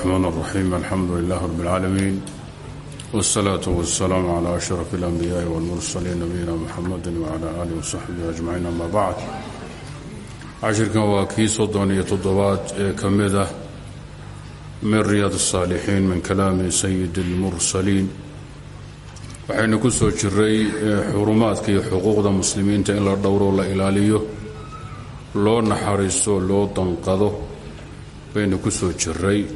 الرحمن الرحيم الحمد لله رب العالمين والصلاة والسلام على أشرف الأنبياء والمرسلين نبينا محمد وعلى آله وصحبه أجمعين أما بعد cashirkan waa kii soddon iyo toddobaad ee ka mid ah min riyaad الsaalixiin min kalaami sayid اlmursaliin waxaynu ku soo jiray xurumaadka iyo xuquuqda muslimiinta in la dhowro la ilaaliyo loo naxariisto loo danqado baynu ku soo jiray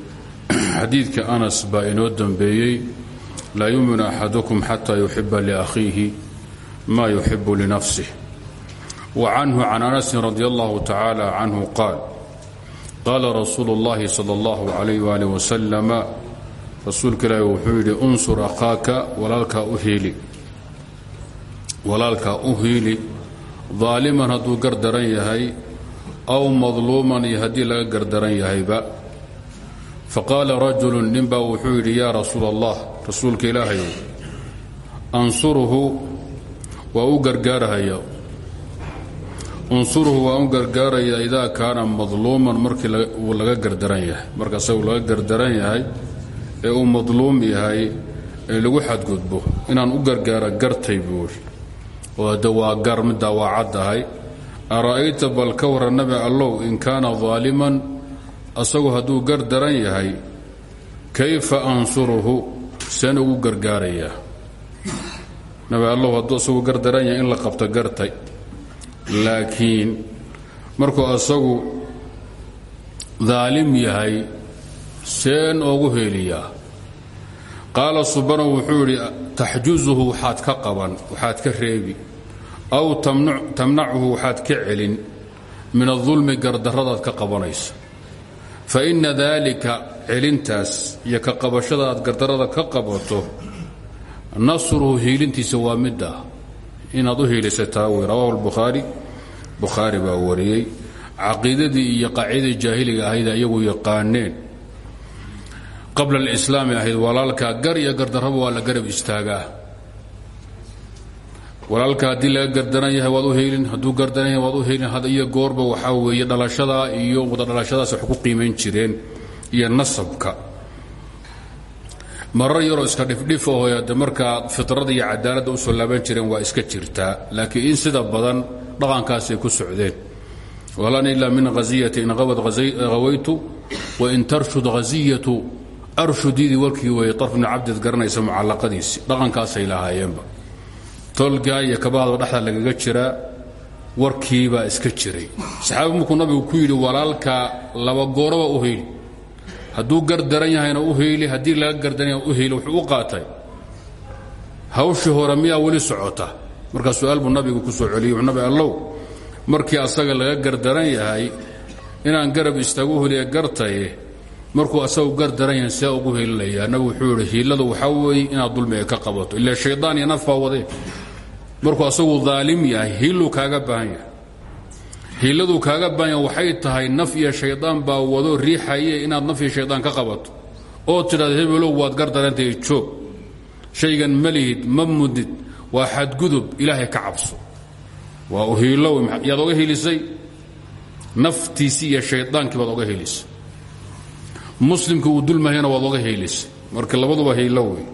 xadiidka anas baa inoo dambeeyey laa yuuminu axadukum xataa yuxiba liakhiihi ma yuxibu linafsih wa canhu can anasin radi allahu tacaala canhu qaal qaala rasuulu اllahi sal اllahu alayh wali wasalama rasuulka ilaahi wuxuu unsur akhaaka walaalkaa u hiili. Walaalkaa u hiili daaliman yahay aw madluuman iyo haddii laga gardaran yahayba. Faqaala rajulu ninbaa wuxuu yidhi yaa rasuul allah rasuulka ilaahayow ansurhu waa u gargaarahaya. Unsurhu waan madluuman markii laga gardaran yahay. Marka isagu laga gardaran yahay ee uu madluum yahay ee lagu xadgudbo inaan u gargaara gartay buuri oo adde waa gar middaa ara'ayta bal ka warran nabi allow in kaana daaliman asagu hadduu gardaran yahay kayfa ansuruhu? Seen ugu gargaarayaa nabi allow hadduu isagu gardaran yahay in la qabto gartay. Laakiin markuu asagu daalim yahay seen oogu heeliyaa qaala subano wuxuu idhi taxjuzuhu waxaad ka qaban waxaad ka reebi aw tamnachu waxaad ka celin min adulmi gardarradaad ka qabanaysa fa inna daalika celintaas iyo ka qabashada aad gardarrada ka qabato nasruhu hiilintiisa waa midda inaad u hiilisataa wey rawahu lbukhaari bukhaari baa wariyey caqiidadii iyo qaacidadii jaahiliga ahayd iyagu yaqaaneen. Qabla alislaami ahayd walaalkaa gar iyo gardarraba waa la garab istaagaa walaalka haddii laga gardaran waad u heelin hadduu gardaran waad u heelin had iyo goorba waxaa weeye dhalashadaa iyo wada dhalashadaas wax ku qiimayn jireen iyo nasabka. Marar yaroo iska dhifdhifaho de markaa fitrada iyo cadaaladda u soo laaban jireen waa iska jirtaa laakiin in sida badan dhaqankaasay ku socdeen. Walan ilaa min haziyati in awad hawaytu wain tarshud haziyatu arshudidii warkii weeye arf bni cabdid garanaysa mucallaqadiisi dhaqankaasay tolgaa iyo kabahadoo dhexda lagaga jiraa warkiibaa iska jiray. Saxaabi markuu nabigu ku yidhi walaalkaa laba gooraba u heyli hadduu gardaran yahayna u heyli haddii laga gardaran yaha u heyli wuxuu u qaatay. Hawshii hore miyaa socota? Markaa su'aal buu ku soo celiyey nabi allow markii asaga laga gardaran yahay inaan garab istaagu heliya gartaye markuu asagu gardaran yahay see ugu helinayaa nabigu wuxuu yidhi hiiladu waxaa inaad dulmiga ka qabato ilaa shaydaan iyo wadee markuu asagu daalim yahay hiiluu kaaga baahan yahay. Hiiladuu kaaga baahan yahay waxay tahay naf iyo shaydaan baa wado riixaye inaad naf iyo shaydaan ka qabato. Oo tidhahda hebelow waad gardarantahay joog shaygan ma lihid ma mudid ilaahay ka cabso. Waa uhiilow yaad oga helisay naftiisii iyo shaydaankii baad oga helisay muslimkii uu dulmahayana waad oga helisay marka labaduba hiilo wey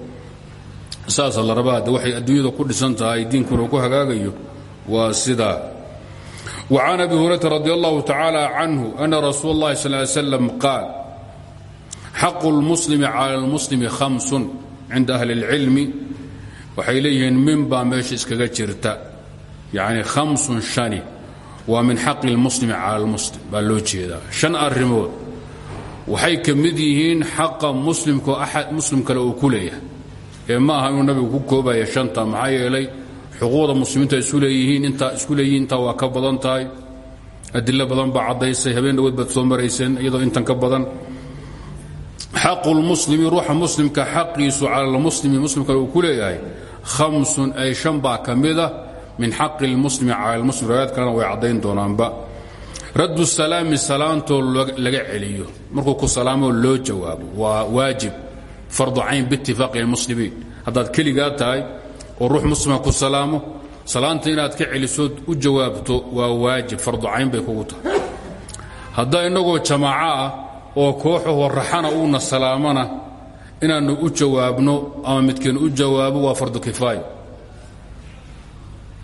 saasa la rabaa hadde waxay ku dhisan tahay diinkuna ku hagaagayo waa sidaa wa can abi hurayrata radi allahu tacaala canhu ana rasuul اllahi qaal xaqu lmuslimi cala lmuslimi hamsun cinda ahli اlcilmi waxay leeyihiin min baa meesha iskaga jirta? Yani hamsun shani waa min xaqi lmuslimi cala lmuslim baa shan arrimood. Waxay ka mid yihiin xaqa muslimko muslim kale uu ma aha inuu nabigu ku koobaya shanta maxaa yeelay xuquuqda muslimiintu isu leeyihiin intaa isku leeyihiin intaa ka badan tahay. Adilo badan baa caddaysay habeen dhawood baad soo marayseen iyadoo intan ka badan. Xaqu lmuslimi ruuxa muslimka xaqiisu cala lmuslimi muslim kale uu ku leeyahay ay shan baa mida min xaqi lmuslimi cala lmuslim riwaayad kalena way caddayn doonaanba. Raddu salaami salaantoo laga celiyo. Markuu ku salaamoo loo jawaabo waa waajib fardu cayn biitifaaqi lmuslimiin haddaad keligaa tahay oo ruux muslima ku salaamo salaanta inaad ka celisood u jawaabto waa waajib fardu cayn bay kugu tahay. Haddaa innagoo jamaaco ah oo kooxahoo raxana uuna salaamana inaannu u jawaabno ama midkeen u jawaabo waa fardu kifaaya.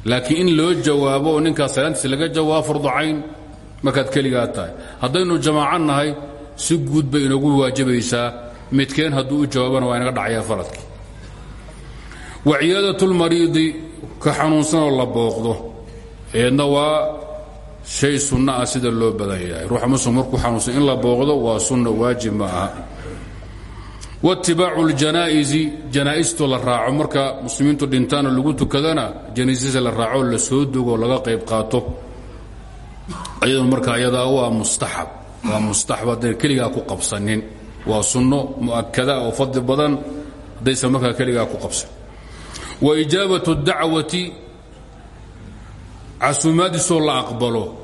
Laakiin in loo jawaabo oo ninkaas salaantiisa laga jawaabo fardu cayn markaad keligaa tahay. Haddaynu jamaaco nahay si guud bay inagu waajibaysaa midkeen hadduu u jawaabana waa inaga dhacayaa faradkii wa ciyaadat lmariidi ka xanuunsanoo la booqdo eedna waa shay sunno ah sida loo badan yahay. Ruuxa muslim markuu xanuunsan in la booqdo waa sunna waajib ma aha. Waitibaacu ljanaa'isi janaa'istoo la raaco. Marka muslimiintu dhintaana lagu tukadana janaisisa la raaco la soo dogoo laga qayb qaato. Ayadu marka ayadaa waa mustaxab. Waa mustaxab haddayna keligaa ku qabsanin waa sunno mu'akada oo fadli badan haddaysan markaa keligaa ku qabsan wa ijaabatu dacwati casuumaadiisoo la aqbalo.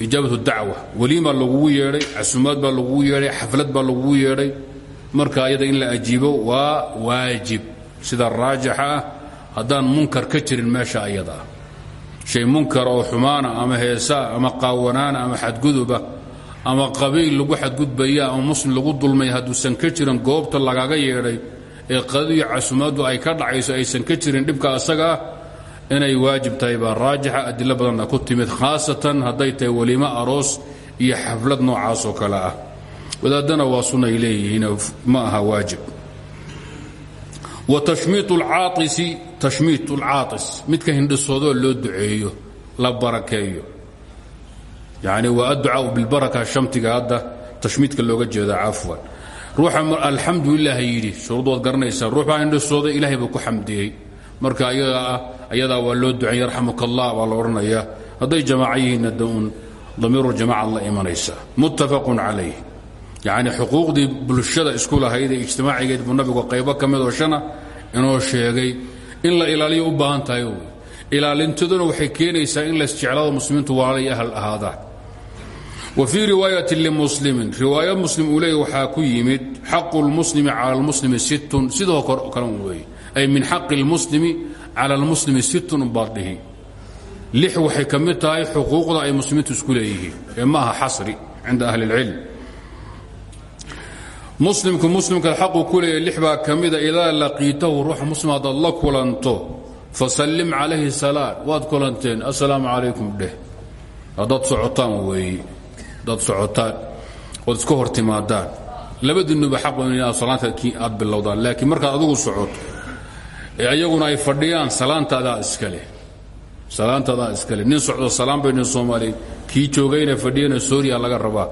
Ijaabatu dacwa weliimaa lagugu yeedhay casuumaad baa lagugu yeedhay xaflad baa lagugu yeedhay. Marka ayada in la ajiibo waa waajib sida raajixa ah munkar ka jirin meesha ayada ah. Shay munkar oo xumaana ama heesaa ama qaawanaana ama xadguduba ama qabiil lagu xadgudbaya ama muslim lagu dulmaya hadduusan ka jirin goobta lagaga yeedhay ee qadadiyo casuumaaddu ay ka dhacayso aysan ka jirin dhibka asaga ah inay waajib tahay baa raajixa adilo badanna ku timid khaasatan hadday tahay weliimo aroos iyo xaflad noocaasoo kale ah. Wadaadana waa sunay leeyihiin ma aha waajib. Wa tashmiit lcaaisi tashmiit lcaatis midka hindhisoodoo loo duceeyo la barakeeyo yani waa adducaau bilbaraka shamtiga hadda tashmiidka looga jeeda cafwan. Ruuxa alxamdulilah yidhi. Shuruud waad garanaysaa. Ruux baa hindhisooday ilahay buu ku xamdiyey. Marka ayadaa waa loo ducay yarxamuka allah baa la odhanaya. Hadday jamaaco yihiinna dun damiiru jamacaad la imanaysa. Muttafaqun calayh. Yacni xuquuqdii bulshada isku lahayd ee ijtimaacigeed buu nabigu qaybo ka midoo shana inoo sheegay in la ilaaliyo u baahan tahay ilaalintaduna waxay keenaysaa in laisjeclaado muslimiintu waalay ahal ahaadaan wfii riwaayati limuslimin riwaayo muslim uu leeya waxaa ku yimid xaqu lmuslimi cala lmuslimi sittun sidoo kale weeye ay min xaqi lmuslimi cala lmuslimi sittun baad dhihi. Lix waxay ka mid tahay xuquuqda ay muslimiintu isku leeyihiin ee ma aha xasri cinda ahli اlcilm muslimku muslimka xaqu ku leeya lix baa ka mida idaa laqiitahu ruuxa muslim haddaad la kulanto fasallim calayhi salaam waad kulanteen assalaamu calaykum dheh. Haddaad socotaan weeye haddaad socotaan ood iska hor timaadaan. Labadiinnuba xaq inaad salaanta aad bilowdaan laakiin markaad adigu socoto ee ayaguna ay fadhiyaan salaantaadaa iskale salaantaadaa iskale nin socdo salaan baynu soomaaliyeed kii joogayna fadhiyana sooriya laga rabaa.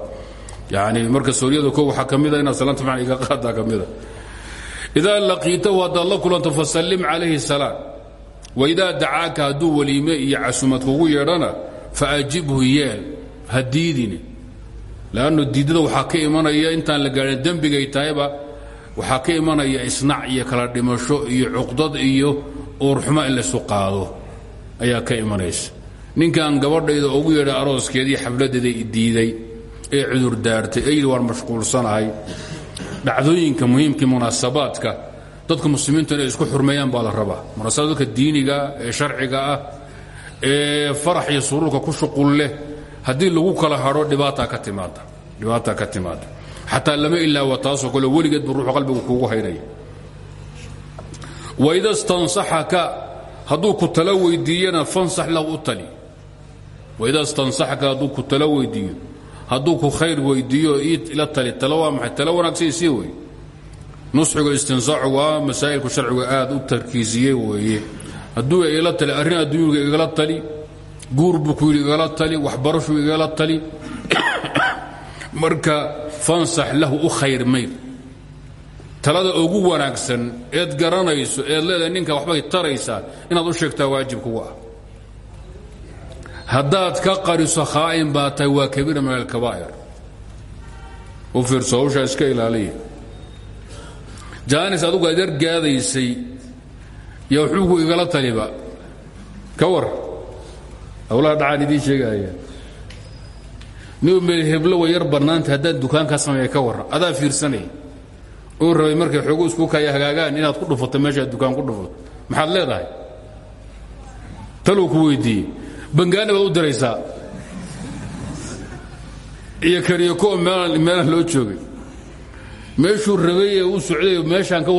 Yani marka sooriyada ko waxaa ka mida inaad salaanta macna iga qaadaa ka mida idaa laqiitahu haddaad la kulanto fasallim calayhi salaam. Waidaa dacaaka hadduu weliime iyo casumad kugu yeedhana faajibhu yeel ha diidine lanno diidada waxaa ka imanaya intaan la gaadhin dembigay tahayba waxaa ka imanaya isnac iyo kala dhimasho iyo cuqdad iyo uurxumo in laysu qaado ayaa ka imanaysa ninkan gabadhayda ugu yeedha arooskeedii xafladeeda diiday ee cudur daartay ee yidhi mashquulsanahay dhacdooyinka muhiimkii munaasabaadka dadka muslimiintu inay isku xurmeeyaan baa la rabaa munaasabaadka diiniga ee sharciga ah ee farax iyo suruurka ku shuqul leh haddii lagu kala hadho dhibaataa ka timaada xataa lama ilaawa taasoo kale weligeed buu ruuxu qalbigu kuugu haynaya waida stansaxaka hadduu ku talo weydiiyana fansax lahu u tali. Waida stansaxaka hadduu ku talo weydiiyo. Hadduu ku khayr weydiiyo ila tali. Talo waa maxay? Talo wanaagsan isii wey. Nusxiga istinsaacu waa masaa'ilku sharcigu aad u tarkiisiyey weeye. Hadduu igala tali arrin adduunyuga igala tali guur buu ku yidhi igala tali waxbarashuu igala tali. Marka fansax lahu u khayr mayr. Talada ugu wanaagsan eed garanayso eed leedahay ninka waxbay taraysaa inaad u sheegtaa waajib kugu ah haddaad ka qariso khaa'in baa tahay waa kabiira min alkabaa'ir u fiirso hawshaa iska ilaaliya jaanis adugu aad yargaadaysay yo wuxuuku igala taliba ka hawlaha dhacaan idiin sheegaya. Nin meel heblo way yar bannaanta haddaan dukaankaa sameeya ka warran adaa fiirsanaya oo rabay markay xoogu isku kaya hagaagaan inaad ku dhufato meeshaad dukaan ku dhufato. Maxaad leedahay? Taluu ku weydiiyey. Bangaani baad u diraysaa iyo karyako meelaan loo joogay. Meeshuu rabay ee uu socday meeshaan ka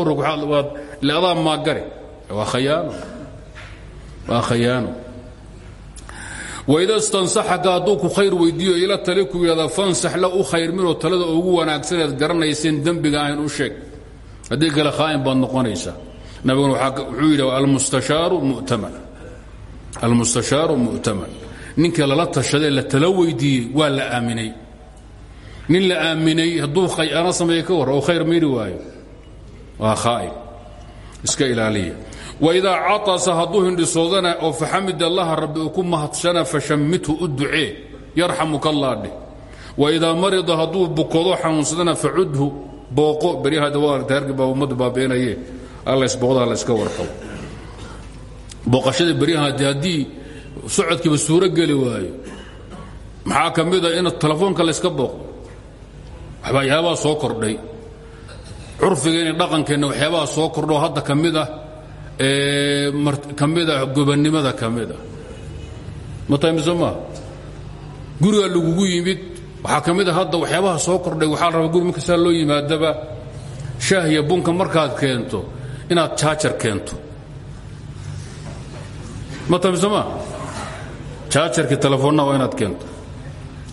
ile adaa maagare waa khayaano. Waa khayaano waida stansaxaka hadduu ku khayr weydiiyo ila tali ku yidhahda fansax la u khayr minoo talada ugu wanaagsaneed garanayseen dembiga ahayn u sheeg. Haddii kale khaa'in baad noqonaysaa. Nabiguna wuxuu yidhi almustashaaru mu'taman almustashaaru mu'taman ninka lala tashadee la tala weydiiyey waa la aaminay. Nin la aaminay hadduu khayaano sameeye ka war oo khayr miiri waayo waa khaa'in iska ilaaliya waidaa caطasa hadduu hindhisoodana oo faxamid allaha rabbi uu ku mahadshana fashammithu u ducee yarxamuka allah dheh waidaa marida hadduu bukoodo xanuunsadana facudhu booqo beryahaargi baa ummaddu baabeenaye allaysbooqdaa la iska warqabo booqashada beryahaadi haddii socodkiiba suuro geli waayo maxaa ka mida in telefoonka layska booqdo waxyaabaha soo kordhay curfigeenna dhaqankeenna waxyaabaha soo kordho hadda ka ka mida gobannimada ka mida matamiso maa guriga lagugu yimid waxaa ka mid a hadda waxyaabaha soo kordhay waxaa la rabaa guri markastaa loo yimaadaba shaah iyo bunka markaad keento inaad jaajar keento. Matamiso maa jaajarkii telefoonna waa inaad keento.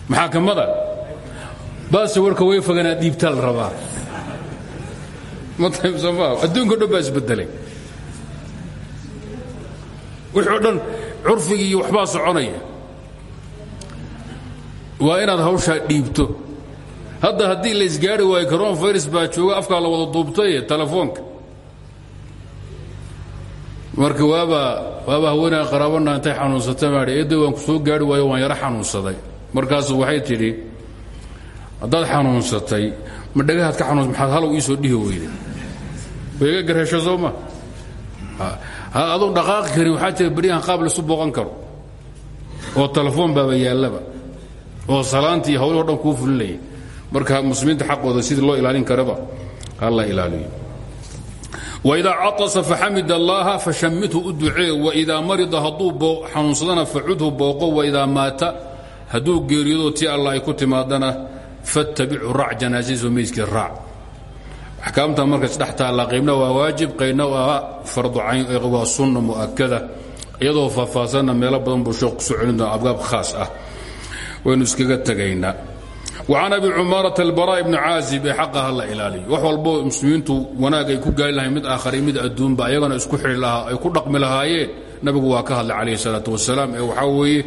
Maxaa ka mida baase warka way fogan aad dhiibtaa la rabaa. Matamiso maa adduunka o dhan baa isbedelay wixii o dhan curfigii waxbaa soconaya. Waa inaad hawshaa dhiibto. Hadda haddii la isgaari waayo coron virus baa jooga afkaa la wada duubtaye telefoonka. Marka waabaa waabaa haweenaa qaraabana intay xanuunsatay baa eedda waan ku soo gaari waayo waan yaro xanuunsaday. Markaasu waxay tidhi haddaad xanuunsatay ma dhagahaad ka xanuuns maxaad halow ii soo dhihi weyday. Wayga garhesho soo ma aduu dhaqaaqi karin waxaa jira beryahan qaab laisu booqan karo. Oo telefoon baaba yaallaba. Oo salaantii hawlahoo dhan kuu fulinaya marka muslimiinta xaqooda sidii loo ilaalin karaba hala ilaaliyo. Waidaa caطasa faxamid allaha fashammithu u ducee. Waidaa marida hadduu xanuunsadana facudhu booqo. Waidaa maata hadduu geeriyado tii allah ay ku timaadana fattabichu raac janaasadiiso meydkii raac axkaamta marka isdhex taalla qaybna waa waajib qaybna waa fardu cayn waa sunna mu'akada iyadoo faahfaahsanna meelo badan buu sheekh ku soo celin doona abgaab khaas ah. Waynu iskaga tegaynaa wacan abi cumaarata albaraa ibni caazib ee xaqaha la ilaaliyo. Wax walbo muslimiintu wanaag ay ku gaali lahayn mid aakhari mid adduunba ayagana isku xidhi lahaa ay ku dhaqmi lahaayeen. Nabigu waa ka hadlay calayhi salaatu wasalaam ee waxaa weeye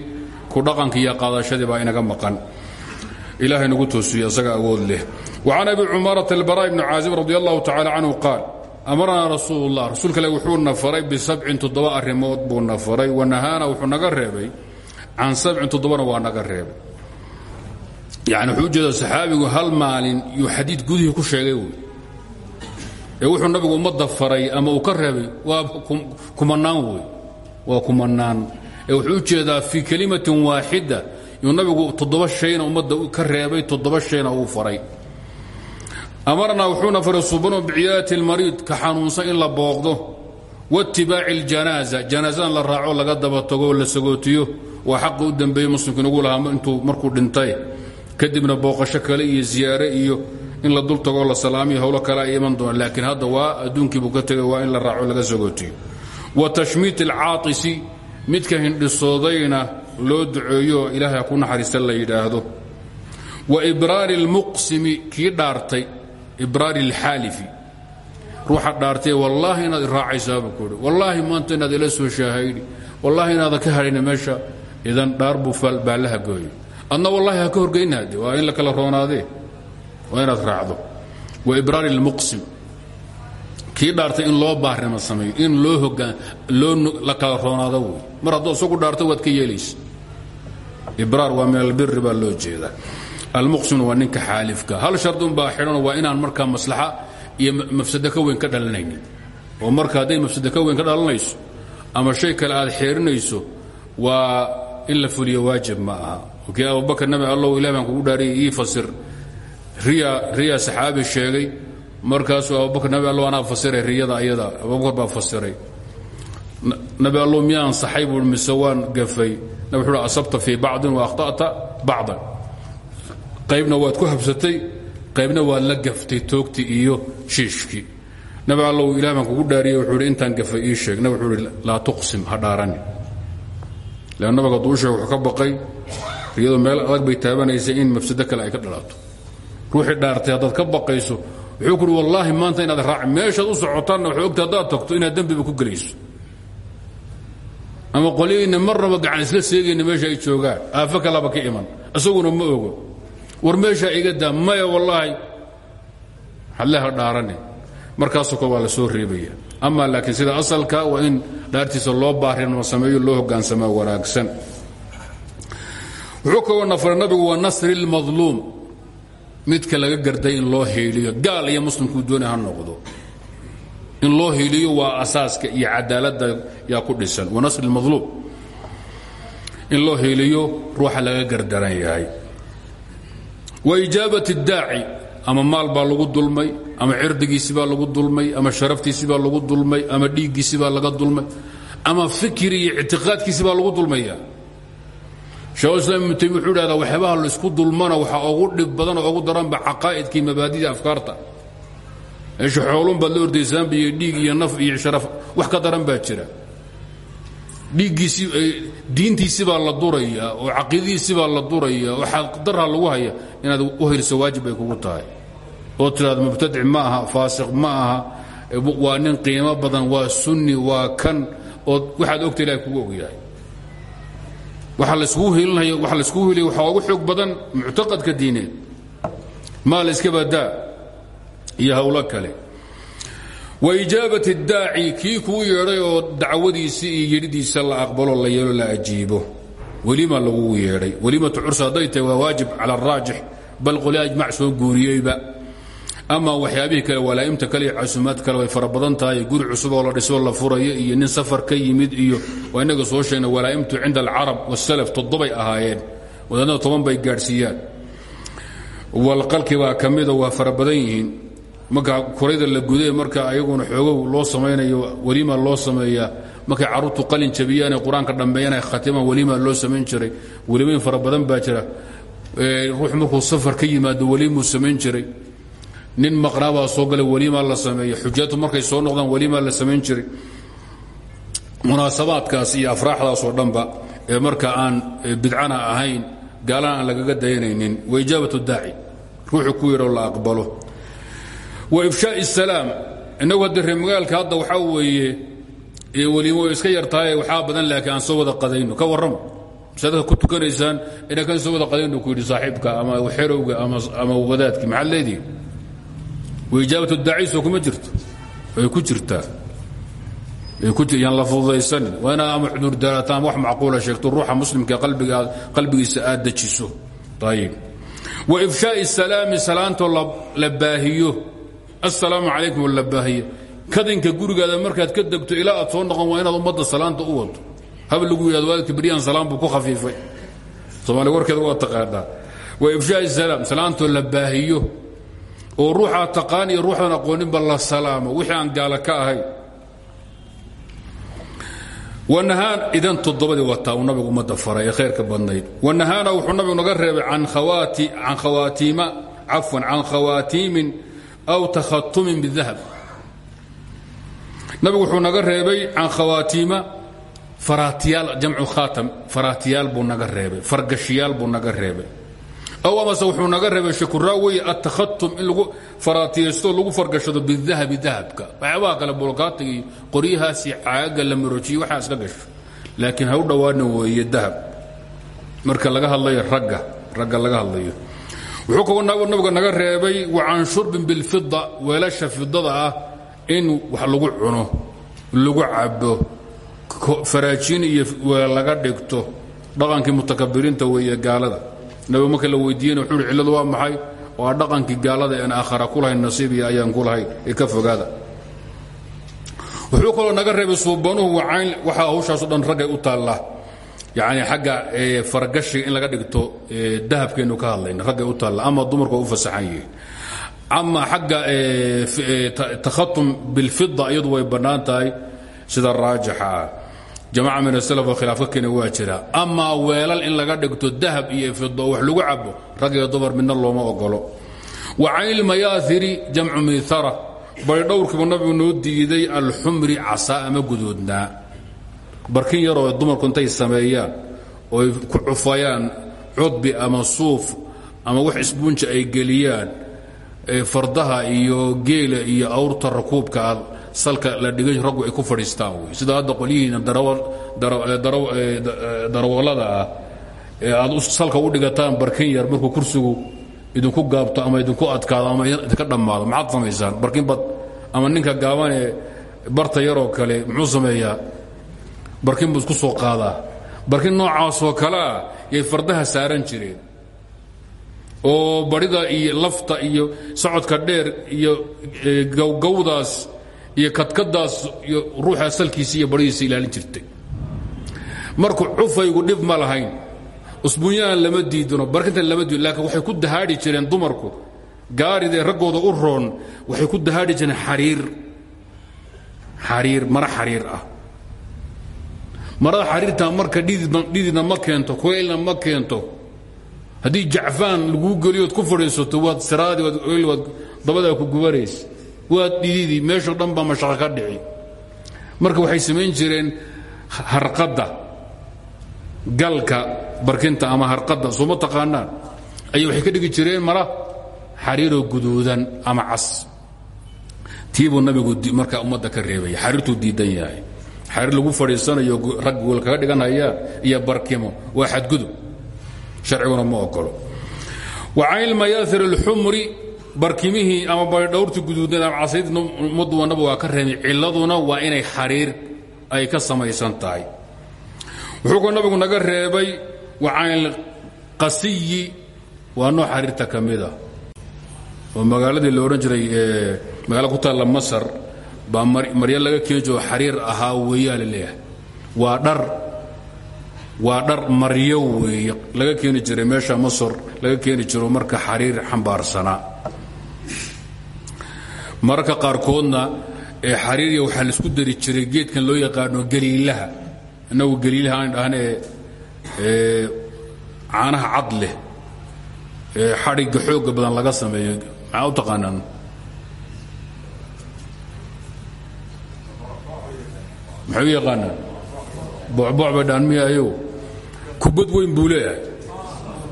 ku dhaqanka iyo qaadashadii baa inaga maqan ilahay nagu toosiyo isaga awood leh wacan abi cumaarata albara ibni caazib radi allahu tacala canhu qaal amaranaa rasuul اllah rasuulka ale wuxuu na faray bisabcin toddoba arrimood buu na faray wanahaana naga reebay can sabcin toddobana waa naga reebay yani wuxuu ujeeda hal maalin yuu xadiid gudihii ku sheegay ee wuxuu nabigu ummadda faray ama uu ka reebay waa kumanaan wey waa ee wuxuu u jeedaa fii kelimatin waaxida yuu nabigu toddoba shayna ummadda ka reebay toddoba shayna uu faray. Amarnaa wuxuuna faray subano biciyaadati اlmariid ka xanuunsan in la booqdo. Waitibaaci اljanaaza janaazadan la raaco laga daba tago la sagootiyo. Waa xaqi u dembeeyey muslimku inagu lahaa intuu markuu dhintay. Kadibna booqasho kale iyo ziyaare iyo in la dul tagoo la salaamiyo howlo kale ay iman doonaan. Laakiin hadda waa adduunkiibuu ka tegay waa in la raaco laga sagootiyo. Wa tashmiit alcaatisi midka hindhisoodayna loo duceeyo ilaahay ha ku naxariista la yidhaahdo wa ibraari اlmuqsimi kii dhaartay ibraari اlxaalifi ruuxa dhaartay wallaahi inaad iraacaysaabuu kuhi wallaahi maanta inaad ila soo shaahaydi wallaahi inaadan ka hadhayna meesha idan dhaar buu baallaha gooyo adna wallaahi ha ka horgaynaade waa in la kala roonaadee waa inaad raacdo wa ibraari اlmuqsim kii dhaartay in loo baarnimo sameeyo in loo hogaan loo la kala roonaado wey mar hadduu isagu dhaarto waad ka yeelaysa ibraar waa min albiri baa loo jeedaa. Almuqsimna waa ninka xaalifka. Hal shardun baa xidhan waa inaan markaa maslaxa iyo mafsado ka weyn ka dhalanaynin. Oo marka hadday mafsado ka weyn ka dhalanayso ama shay kale aad xeerinayso waa in la fuliyo waajib ma aha. Kii abubakar nabi allow ilah baan kugu ii fasir. Riya riya saxaabi sheegay markaasuu abubakar nabi allow anaa fasiray riyada ayada. Abubakar baa fasiray. Nabi allow miyaan saxay buu gafay nabi wuxuu asabta fii bacdin wa akhta'ta bacdan. Qaybna waad ku habsatay qaybna waad la gaftay toogtii iyo shiishkii nabi allow ilah baan kugu dhaariye wuxuu hi intaan gafay ii sheeg. Nabig wuxuu hi laa tuqsim ha dhaarani. Lean nabiga duusha wuxuu ka baqay iyadoo meel adag bay taabanaysay in mafsado kale ay ka dhalaato. Ruuxii dhaartay haddaad ka baqayso wuxuu ku uhi wallaahi maanta inaad raaci meeshaad u socotaanna waxay ogta haddaad tagto inaad dembiba ku gelayso ama qolyayna marnaba gacan isla seegayna meesha ay joogaan. Aafo kalaba ka iman. Isaguna ma ogo. War meeshaa iga daa maya wallaahi. Hadleha dhaarani. Markaasoo kale waa la soo reebaya. Ama laakiin sida asalka waa in dhaartiisa loo baarinama sameeyo loo hogaansamaa wanaagsan. Wuxuu kaloo nafray nabigu wa nasri lmadluum midka laga garday loo hiiliyo gaal iyo muslimkuu doonay noqdo in loo hiiliyo waa asaaska iyo cadaaladda yaa ku dhisan. Wa nasri lmadluum in loo hiiliyo ruuxa laga gardaran yahay. Wa ijaabat اdaaci ama maal baa lagu dulmay ama cirdigiisi baa lagu dulmay ama sharaftiisi baa lagu dulmay ama dhiiggiisi baa laga dulmay ama fikri iyo ictiqaadkiisi baa lagu dulmaya. Sheekh islam ibnu taymiya wuxuu idhahdaa waxyaabaha laysku dulmana waxaa ugu dhib badan oo ugu daranba caqaa'idkii mabaadida afkaarta meesha xoolun baad la ordaysaanba iyo dhiig iyo naf iyo sharaf wax ka daran baa jira. Dhiiggiisii diintiisi baa la durayaa oo caqiidadiisi baa la durayaa oo xaqdarha lagu haya inaad u hirso waajib bay kugu tahay. Oo tidhahdo mubtadic ma aha faasiq ma aha waa nin qiimo badan waa sunni waa kan oo waxaad ogta ilahay kugu ogyahay. Waxa layskugu hilinaya waxa layskugu hilaya waxaa ugu xoog badan muctaqadka diineed maa la iska badaa iyo hawlo kale. Waijaabat اdaaci kii kuu yeedhay iyo yedhidiisa la aqbalo la yeelo la ajiibo. Welima lagugu yeedhay. Welimatu cursi waa waajib cala araajix bal qoli ajmac soo guuriyeyba. Ama waxyaabihii kale walaa'imta kale way fara badan guri cusub oo la dhisoo la furayo iyo nin safar ka yimid iyo waa innaga soo sheegna walaa'imtu cinda alcarab wasalaf toddobay ahaayeen. Wadaadada toban bay gaadhsiiyaan. Walqalki baa ka mida waa fara yihiin marka kurayda la guday marka ayaguna xoogow loo samaynayo weliima loo sameeyaa. Markay carruurtu qalin jabiyaan qur'aanka dhammeeyaan ay khatimaan loo samayn jiray. Welimayn fara badan baa jira. Ruux markuu safar ka yimaado weliimuu samayn jiray. Nin maqnaabaa soo galay weliimaa la sameeya xujaatu markay soo noqdaan weliimaa la samayn jiray. Munaasabaadkaas iyo afraaxdaasoo dhanba ee marka aan bidcana ahayn gaalana aan lagaga dayanaynin. Wa ijaabat daaci. Ruuxuu ku yidhoo la aqbalo wa ifshaa salaam. Innagu hadda reer magaalka hadda waxaa weeye weliimo way iska yartahay waxaa badan laakiin aan soo wada qadayno. Ka warramo. Masaadka ku tukanaysaan inaan kan soo wada qadayno ku yidhi saaxiibka ama xerowga ama wadaadkii maxaad leedihi waijaabat daaciso kuma jirto. Way ku jirtaa. Yaan la fududaysanin waa inaad ama cudurdaarata ama wax macquula sheegto muslimka qalbigiisa aad dejiso. Ayib wa ifshaai salaami salaantoo la assalaamu calaykum la baahiyo. Kadinka gurigaada markaad ka degto ilaa aad soo noqon waa inaad ummadda salaanta u wado hab lagu yidhahdo waalidka beryaan salaam buu ku khafiifay. Soomaali warkeeda waa taqaanaa. Wa ifshaai salaam salaantoo la baahiyo. Oo ruuxaa taqaan iyo ruuxdan aqooninba la salaamo. Wixii aan gaala ka ahayn wanahaan idan toddobadii wataa uu nabigu ummadda faray ee khayrka badnayd. Wanahaana wuxuu nabigu naga reebay can khawaatiima cafwan can khawaatiimin aw takhatumin bidahab nabigu wuxuu naga reebay can khawaatiima faraatiyaal jamcu khaatam faraatiyaal buu naga reebay fargashiyaal buu naga reebay. Aw amase wuxuu naga reebay shakuraa wey atakhatum in lagu faraatiyaysto lagu fargashado bidahabi dahabka waxyaabaha kale bolkaatiga iyo qoryahaasi caaga la marojiyo waxaa iska gasho. Laakiin ha u dhowaana weeye dahab marka laga hadlayo ragga ragga laga hadlayo wuxuu nabiga naga reebay wa shurbin bilfida weelasha fidada ah in wax lagu cuno lagu cabo faraajiin iyo laga dhigto dhaqankii mutakabiriinta weeye gaalada. Nabigu marka la weydiiyena wuxuu uhi waa maxay? Waa dhaqankii gaalada aan aakhara ku nasiib ayaan ku ka fogaada. Wuxuu kaloo naga reebay suubanuhu waxaa hawshaaso dhan raggay u taallaa yacni xagga fargashiga in laga dhigto dahabkeennu ka hadlayna raggay u taalla ama dumarku u fasaxan yihiin. Ama xagga takhatum bilfida iyadu way bannaan tahay sida raajixa ah jamaca min asalaf oo khilaaf ka keena waa jira. Amaa weelal in laga dhigto dahab iyo fido wax lagu cabo rag iyo dumar midna looma ogolo wa caynilmayaahiri jamcu miithara baydhowrkiibu nabigu noo diiday alxumri casaa ama guduudnaa barkin yaroo dumarku intay sameeyaan ooy ku cufayaan cudbi ama suuf ama wax isbuunja ay geliyaan fardaha iyo geela iyo awrta rakuubka salka la dhigay raggu ay ku fadhiistaan wey. Sida hadda qolyihiina darawallada ah ee aad salka u dhigataan barkin yar markuu kursigu idinku gaabto ama idinku adkaado ama idinka dhammaado maxaad samaysaan? Barkin bad ama ninka gaabanee barta yaroo kale muxuu sameeyaa barkin buu isku soo qaadaa. Barkin noocaasoo kale ah yay fardaha saaran jireen. Oo barida iyo lafta iyo socodka dheer iyo gawgawdaas iyo kadkadaas iyo ruuxa salkiisa iyo baridiisa ilaalin jirtay. Marku cufaygu dhib ma lahayn. Usbuunyahan lama diidano barkintan lama diido laakiin waxay ku dahaadhi jireen dumarku. Gaaridee raggooda u roon waxay ku dahaadhi jireen xariir. Xariir mara xariir ah marada xariirta marka dhididna ma keento kuleylna ma keento. Haddii jacfaan laguu geliyood ku fadhiisato waad siraadi waad dabadaa ku gubanaysa waad dhididii meeshao dhan baa dhici. Marka waxay samayn jireen harqadda galka barkinta ama harqadda sooma taqaanaan. Ayay ka dhigi jireen mara xariiroo guduudan ama cas. Tiibuu nabigu markaa ummadda ka reebaya xariirtuu diidan yahay xariir lagu fadhiisanayo rag gool kaga dhiganhayaan iyo barkimo waa xadgudub sharciguna ma ogolo wa caynilmayaahir alxumri barkimihii ama baydhowrtii guduudan ama casayd nabigu waa ka reebay cilladuna waa inay xariir ay ka samaysan tahay. Wuxuu ku nabigu naga reebay wa caynilqasiyi waa nooc xariirta ka mida oo magaaladii la odhan jiray magaala ku taalla masar baa marya laga keeni jiro xariir ahaa weeyaa la leeyahay. Waa dhar waa dhar maryo weeye. Laga keeni jiray meesha masar laga keeni jiro marka xariir xambaarsanaa mararka qaarkoodna ee xariiriya waxaa la isku dari jiray geedkan loo yaqaano geliilaha. Innagu geliilaha aan dhahnee caanaha cad leh ee xadhigga xoogga badan laga sameeyo. Maxaa u taqaanaan maxay u yaqaanaan? Boocbooc bay dhaan miya ayow kubad weyn buu leeyahay.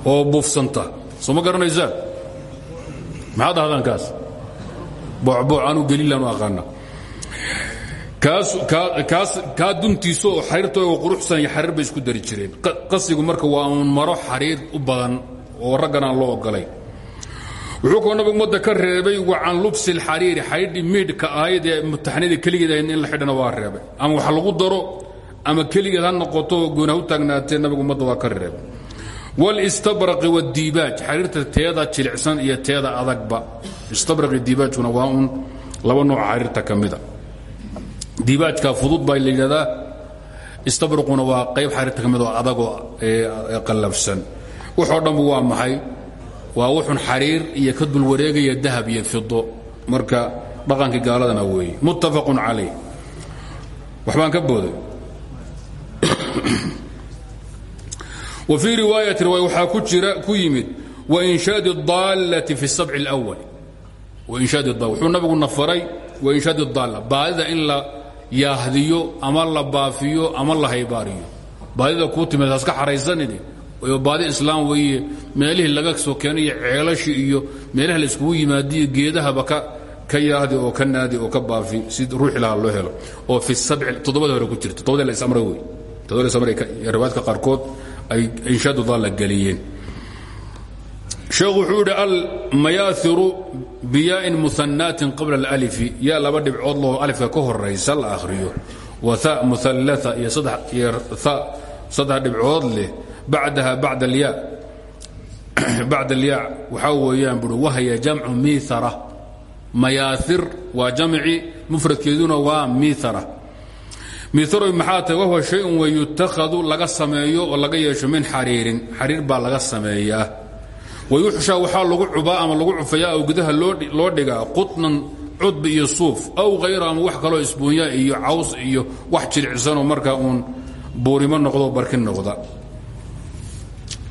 Oo buufsanta. Soo ma garanaysaan? Maxaad dhahdaan kaas? Boocbooc anuu geliilaan u aqaana kaa duntiisa oo xariirtooga quruxsan iyo xariir bay isku dari jireen. Qasigu marka waa uun maro xariir u badan oo raggan aan loo ogolay wuxuu koo nabigu ka reebay wa can lubsi alxariiri xariirdhii miidhka ahayd ee ahayd in la xidhana waa reebay. Ama wax lagu daro ama keligeed noqoto gooni ha u taagnaatee nabigu ummadda waa ka reebay. Walistabraqi wadiibaaj xariirta teeda jilicsan iyo teeda adagba. Istabraqi diibaajkuna waa uun laba nooc xariirta ka mida diibaajka fudud baa la yidhahdaa istabraquna waa qayb xariirta ka mid oo qallafsan waxoo dhanbu waa maxay waa wuxun xariir iyo ka dul wareegaya dahab iyo fido marka dhaqankii gaaladana weeye muttafaqun calayh waxbaan ka booday wa fii riwaayati riwaaya waxaa ku jira ku yimid wainshaadi اdaallati fi الsabci اlأwal wainshaadi da wuxuu nabigu na faray wainshaadi daalla baadida in la yaahdiyo ama la baafiyo ama la haybaariyo baadida kuu timid haska xaraysanini baadi islaam weeye meelihii laga soo keenay iyo ceelashii iyo meelaha la iskugu yimaadiyo geedahaba ka yaahdi oo ka naadi oo ka baafi si ruuxi lahaa loo helo. Oo fi toddobada hore ku jirta toddobada la isamray wey toddobada isamray riwaayadka qaarkood ay inshaadu daalla geliyeen. Sheekhu wuxuu yidhi almayaairu biyaa'in muhanaatin qabla alalifi. Yaa laba dhibcood loo alifka ka horaysa la akhriyo. Wa ha muhalaa iyo saddex dhibcood leh bacdaha bacd alyaa bacd alyaa waxaa weeyaan buui wahya jamcu miithara mayaair waa jamci mufradkeeduna waa miithara. Miiharoy maxaa tahay? Wahuwa shayun wey yutakhadu laga sameeyo oo laga yeesho min xariirin. Xariir baa laga sameeyaa. Wayuxshaa waxaa lagu cubaa ama lagu cufayaa oo gudaha loo dhigaa qutnan cudbi iyo suuf aw hayra ama wax kaloo isbuunya iyo caws iyo wax jilicsanoo markaa uun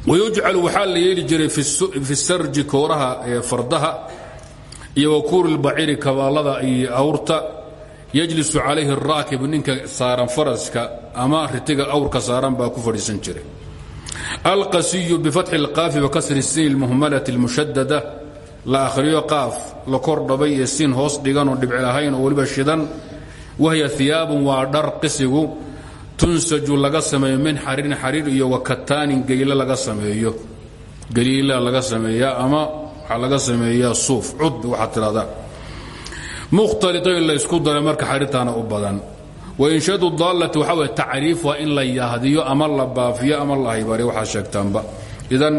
wayujcal waxaa la yeeli jiray fi sarji kooraha ee fardaha iyo wakuuri lbaciri kabaalada iyo awrta yajlisu calayhi araakibu ninka saaran faraska ama ritiga awrka saaran baa ku fadhiisan jiray alqasiyu bifatxi اlqaafi wakasri siin اlmuhmalati اlmushadada la akhriyo qaaf la kor dhabay ee siin hoos dhiganoo dhibci lahayn oo weliba shidan wahya iyaabun waa dhar qisigu tunsaju laga sameeyo min xariirin xariir iyo wakataanin geyl laga sameeyo. Galiila laga sameeyaa ama waxaa laga sameeyaa suuf cudbi waxaad tidhahdaa mukhtaliطayn la isku daray marka xariirtaana u badan. Wainshadu daallati waxaa way tacriif waa in la yahdiyo ama la baafiyo ama la haybariyo waxaad sheegtaanba. Idan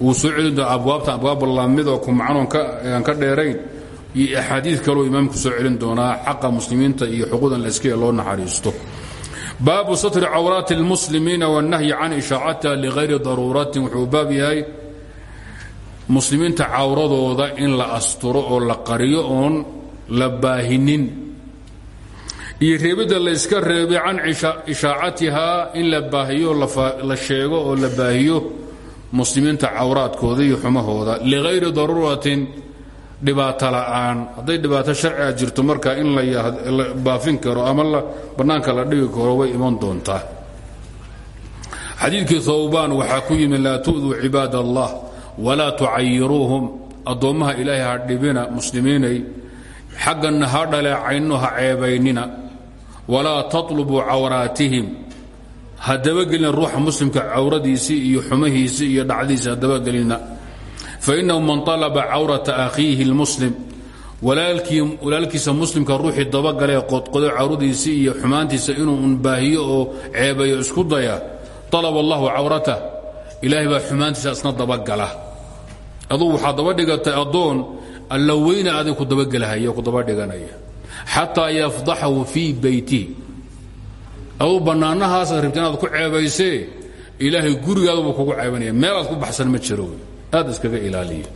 wuu soo celin doona abwaabtan abwaab la mid oo ku macnoon aan ka dheerayn iyo axaadiid kaloo imaamku soo celin doonaa xaqa muslimiinta iyo xuquuqdan laskiya loo naxariisto baabu satri cawraati اlmuslimiina wاnnahyi can ishaacatiha ligayri daruuratin. Wuxuu baab yahay muslimiinta cawradooda in la asturo oo la qariyo oon la baahinin. Iyo reebidda la yska reebay can ishaacatihaa in la baahiyo la sheego oo la baahiyo muslimiinta cawraadkooda iyo xumahooda. Ligayri daruuratin dhibaato la'aan. Hadday dhibaato sharciga jirto marka in la baafin karo ama bannaanka la dhigi karo way iman doontaa. Xadiidkii hawbaan waxaa ku yimi laa tu'duu cibaad allah walaa tucayiruuhum addoommaha ilaahay ha dhibina muslimiinay xagganna ha dhaleecaynno ha ceebaynina. Walaa tatlubuu ruuxa muslimka cawradiisii iyo xumahiisii iyo dhacdiisi ha dabagelina fainahu man alaba cawrata akhiihi اlmuslim walaalkiisa muslimka ruuxii dabagalee qodqodo cawradiisii iyo xumaantiisa inuu un baahiyo oo ceebayo isku daya alaba allahu cawratah ilaahay baa xumaantiisa isna dabagala. Adugu waxaad daba dhigatay addoon alla weyna adig ku dabagelahaya ku daba dhiganaya. Xataa yafdaxahu fii beytihi aduu bannaanahaasad rabta inaad ku ceebaysee ilaahay gurigaaduba kugu ceebanaya. Meelaad ku baxsan ma jiro aad iskaga ilaaliya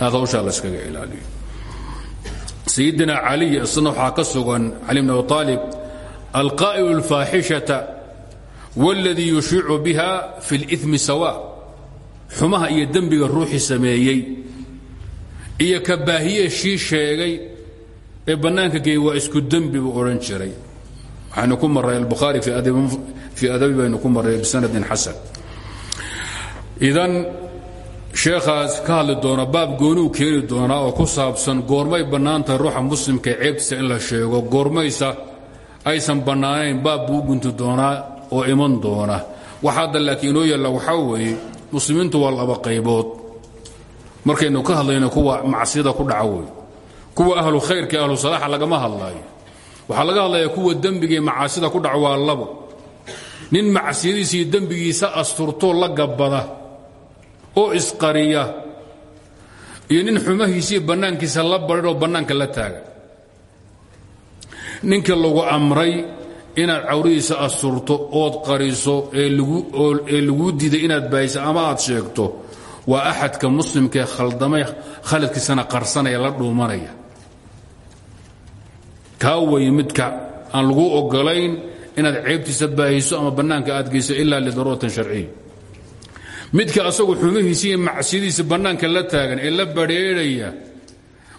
aad hawshaa la iskaga ilaaliyo sayidina caliy isna waxaa ka sugan cali bn abi aalib alqaa'ilu اlfaaxishata wاladii yushiicu biha fi اlإثmi sawa xumaha iyo dembiga ruuxii sameeyey iyo ka baahiye shii sheegay ee bannaanka geeyey waa isku dembi buu odhan jiray waxaynu ku maray albukhaari fii adabi baynu ku maray bisanadin xasan idan sheekhaas ka hadli doona baab goonuu keeni doonaa oo ku saabsan goormay bannaan tahay ruuxa muslimka ee ceebtiisa in la sheego. Goormaysa aysan bannaanayn baab buu u gunti doonaa oo iman doona. Waxa hadda laakiin inoo yaalla waxaa weeye muslimiintu waa laba markaynu ka hadlayno kuwa macsiyada ku dhaca kuwa ahlu khayrka ahlu salaaxa lagama hadlaayo. Waxaa laga hadlayaa kuwa dembigae macaasida ku dhaco labo. Nin macsiyadiisa iyo dembigiisa asturtoo la gabbada oo isqariya. Iyo nin xumahiisii bannaankiisa la baridhoo bannaanka la taaga. Ninka lagu amray inaad cawradiisa asturto ood qariso ee laguu diiday inaad baahiso ama aad sheegto waa axadka muslimkaee khaldamay khaladkiisana qarsanaya la dhuumanaya. Kaa way midka aan lagu ogolayn inaad ceebtiisa baahiso ama bannaanka aad geyso ilaa lidaruuratin sharciya midka asagu xumihiisa iyo macsiyadiisa bannaanka la taagan ee la badrheedhaya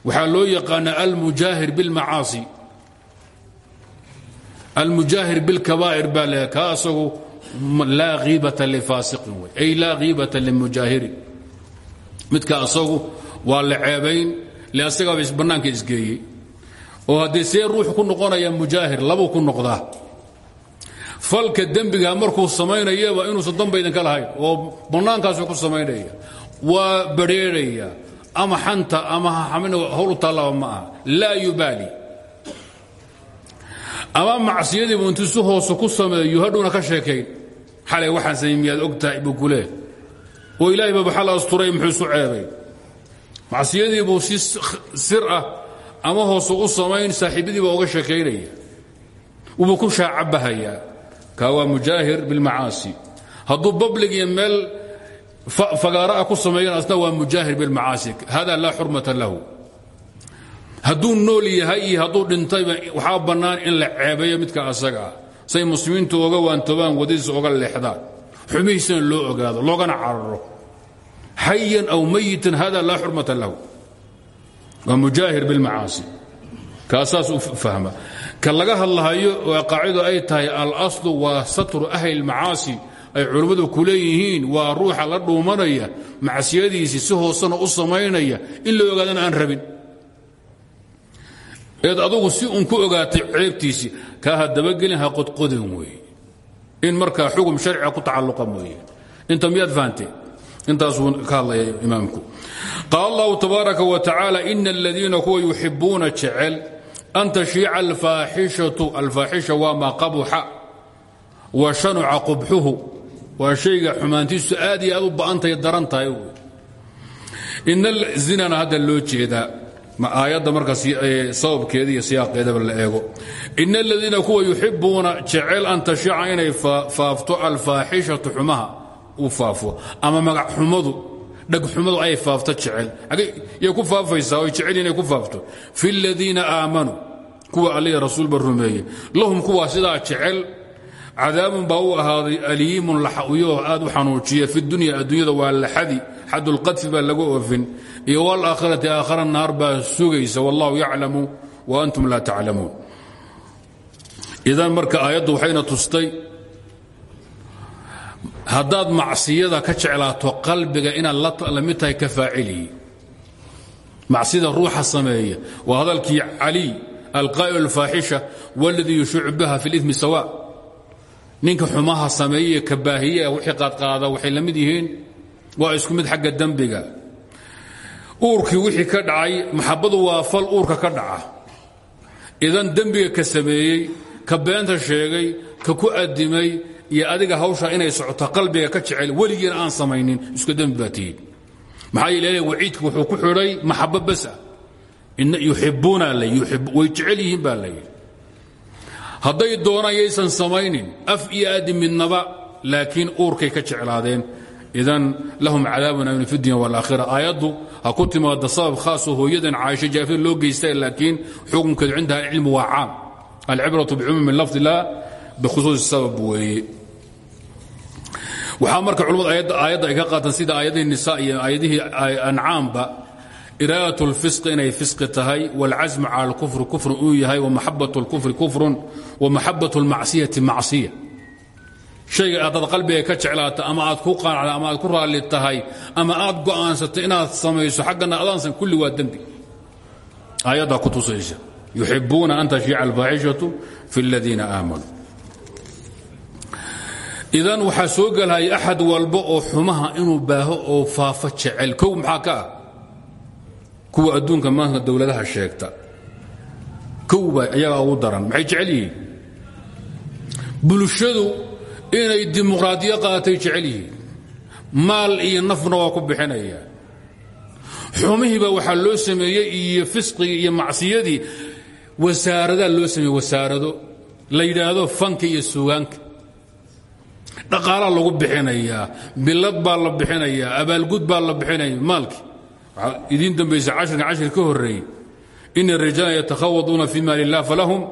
waxaa loo yaqaanaa almujaahir bilmacaasi. Almujaahir bilkabaa'ir baa le kaa asagu laa hiibata lifaasiqin wey ay laa hiibata limujaahirin. Midka asagu waa la ceebayn le asagaaba bannaanka isgeeyey oo haddii see ruuxu ku noqonaya mujaahir labuu ku noqdaa falka dembiga markuu samaynayaba inuusan damba idinka lahayn oo bannaankaasu ku samaynaya. Waa badrheeraya ama xanta ama hawlu taallaba ma aha. Laa ama macsiyadiibu intuu si hoose ku sameeyo hadhowna ka sheekayn xalay waxaan samay miyaad og tahay oo ilaahay baba xal asturay muxuu isu ceebay. Macsiyadiibuu si sir ah ama hoose u samayn saaxiibadiiba uga sheekaynaya wuubuu ku shaacabahayaa kaa waa mujaahir bilmacaasi hadduu bablig iyo meel fagaara ah ku sameeyana asna waa mujaahir bilmacaasi hada laa xurmata lahu. Hadduu nool yahay iyo hadduu dhintayba waxaa in la ceebeeyo midka asaga ah. Say muslimiintu oga waantoobaan wadadiisa oga leexdaan xumihiisana loo ogaado loogana cararo. Xayan aw mayitan hada laa xurmata lahu. Waa mujaahir bilmacaasi kaasaas u fahma ka laga hadlahayo waa qaacido ay tahay alaslu waa satru ahli lmacaasi ay culummadu ku leeyihiin waa ruuxa la dhuumanaya macsiyadiisii si hoosena u samaynaya in la ogaadana aan rabin. Eed adugu si un ku ogaatay ceebtiisii kaa ha dabagelin ha qodqodin weeye in markaa xugum sharciga ku tacalluqa mooye. Inta miyaad fahanteen intaasuu ka hadlaya imaamku. Qaal allahu tabaaraka wa tacaala ina aladiina kuwa yuxibuuna jecel an tashiica alfaaxishatu alfaaxisha waa maa qabuxa wa shanuca qubxuhu waa shayga xumaantiisu aad iyo aad u ba'antahay daran tahay ina zinana hadda loo jeedaa aayadda marka sababkeeda iyo siyaaqeedaba la eego ina aladiina kuwa yuxibuuna jecel an tashiica inay faafto alfaaxishatu xumaha u faafo ama magac xumadu dhagxumadu ay faafto jecel. Yay ku faafaysaa oy jecel inay ku faafto. Fi ladiina aamanuu kuwa allihi rasuulba rumeeye lahum kuwa sidaa jecel cadaabun baa u aliimun laxayo aad u xanuujiya fi dunya adduunyada waa laxadi xadulqadfi baa laga oofin iyo wlaakhirati aakhara naar baa sugaysa wallahu yaclamu wa antum laa taclamuun. Idan marka aayaddu waxayna tustay haddaad macsiyada ka jeclaato qalbiga inaad la mid ka faacilihi macsida ruuxa sameeya. Waa hadalkii caliy alqaa'il alfaaxisha waladii yushuucu biha fi sawa. Ninka xumaha sameeyey ka wixii qaadqaada waxay la mid yihiin. Isku mid xagga dembiga uurkii wixii ka dhacay maxabadu waa fal uurka ka dhaca. Idan dembiga ka sameeyey ka beenta sheegay ka ku adimay iyo adiga hawsha inay socoto qalbiga ka jecel weligiina aan samaynin isku dembi baa tihiin maxaa yeele waciidku wuxuu ku xidhay maxabo basa yuxibuuna way jecel yihiin baa layidhi hadday doonaan yaysan samaynin af iyo aadi midnaba laakiin uurkay ka jeclaadeen. Idan lahum cadaabun amin fi dunya walakhira aayaddu ha ku timaada sabab khaasoo hooyadan caaisho jaafir loo geysta laakiin xukunkeedu cindaha cilmu waa caam. Alcibratu bicumuumi lafdi la bikhusuusi sabab weeye waxaa marka culimmadu aayadda ay ka qaataan sida aayadihii nisa iyo aayadihii ancaamba iraadat lfisqi inay fisqi tahay wاlcasmu cala اlkufri kufri uu yahay wamaxabat اlkufri kufrun wamaxabat اlmacsiyati macsiya shayga haddaad qalbiga ka jeclaata ama aad ku qaanacda ama aad ku raalli tahay ama aad go'aansato inaad samayso xaggana adaansan kulli waa dembi aayaddaa ku tusaysa yuxibuuna an tashiica alfaaxishatu fi اladiina aamanuu idan waxaa soo gelhaya axad walba oo xumaha inuu baaho oo faafo jecel. Kow maxaa ka ah? Kuwa adduunka maanta dowladaha sheegta. Kowba ayagaa ugu daran. Maxay jecel yihiin? Bulshadu inay dimuqraadiyo qaatay jecel yihiin. Maal iyo nafna waa ku bixinaya. Xumihiiba waxaa loo sameeyey iyo fisqigii iyo macsiyadii. Wasaaradaa loo sameeyey wasaarado. La yidhaahdo fanka iyo sugaanka dhaqaalaa lagu bixinayaa bilad baa la bixinayaa abaalgud baa la bixinaya maalkii. Waxaa idiin dambaysa cashirka cashir ka horreeyey. Ina rijaala yatakhawaduuna fi maali illah falahum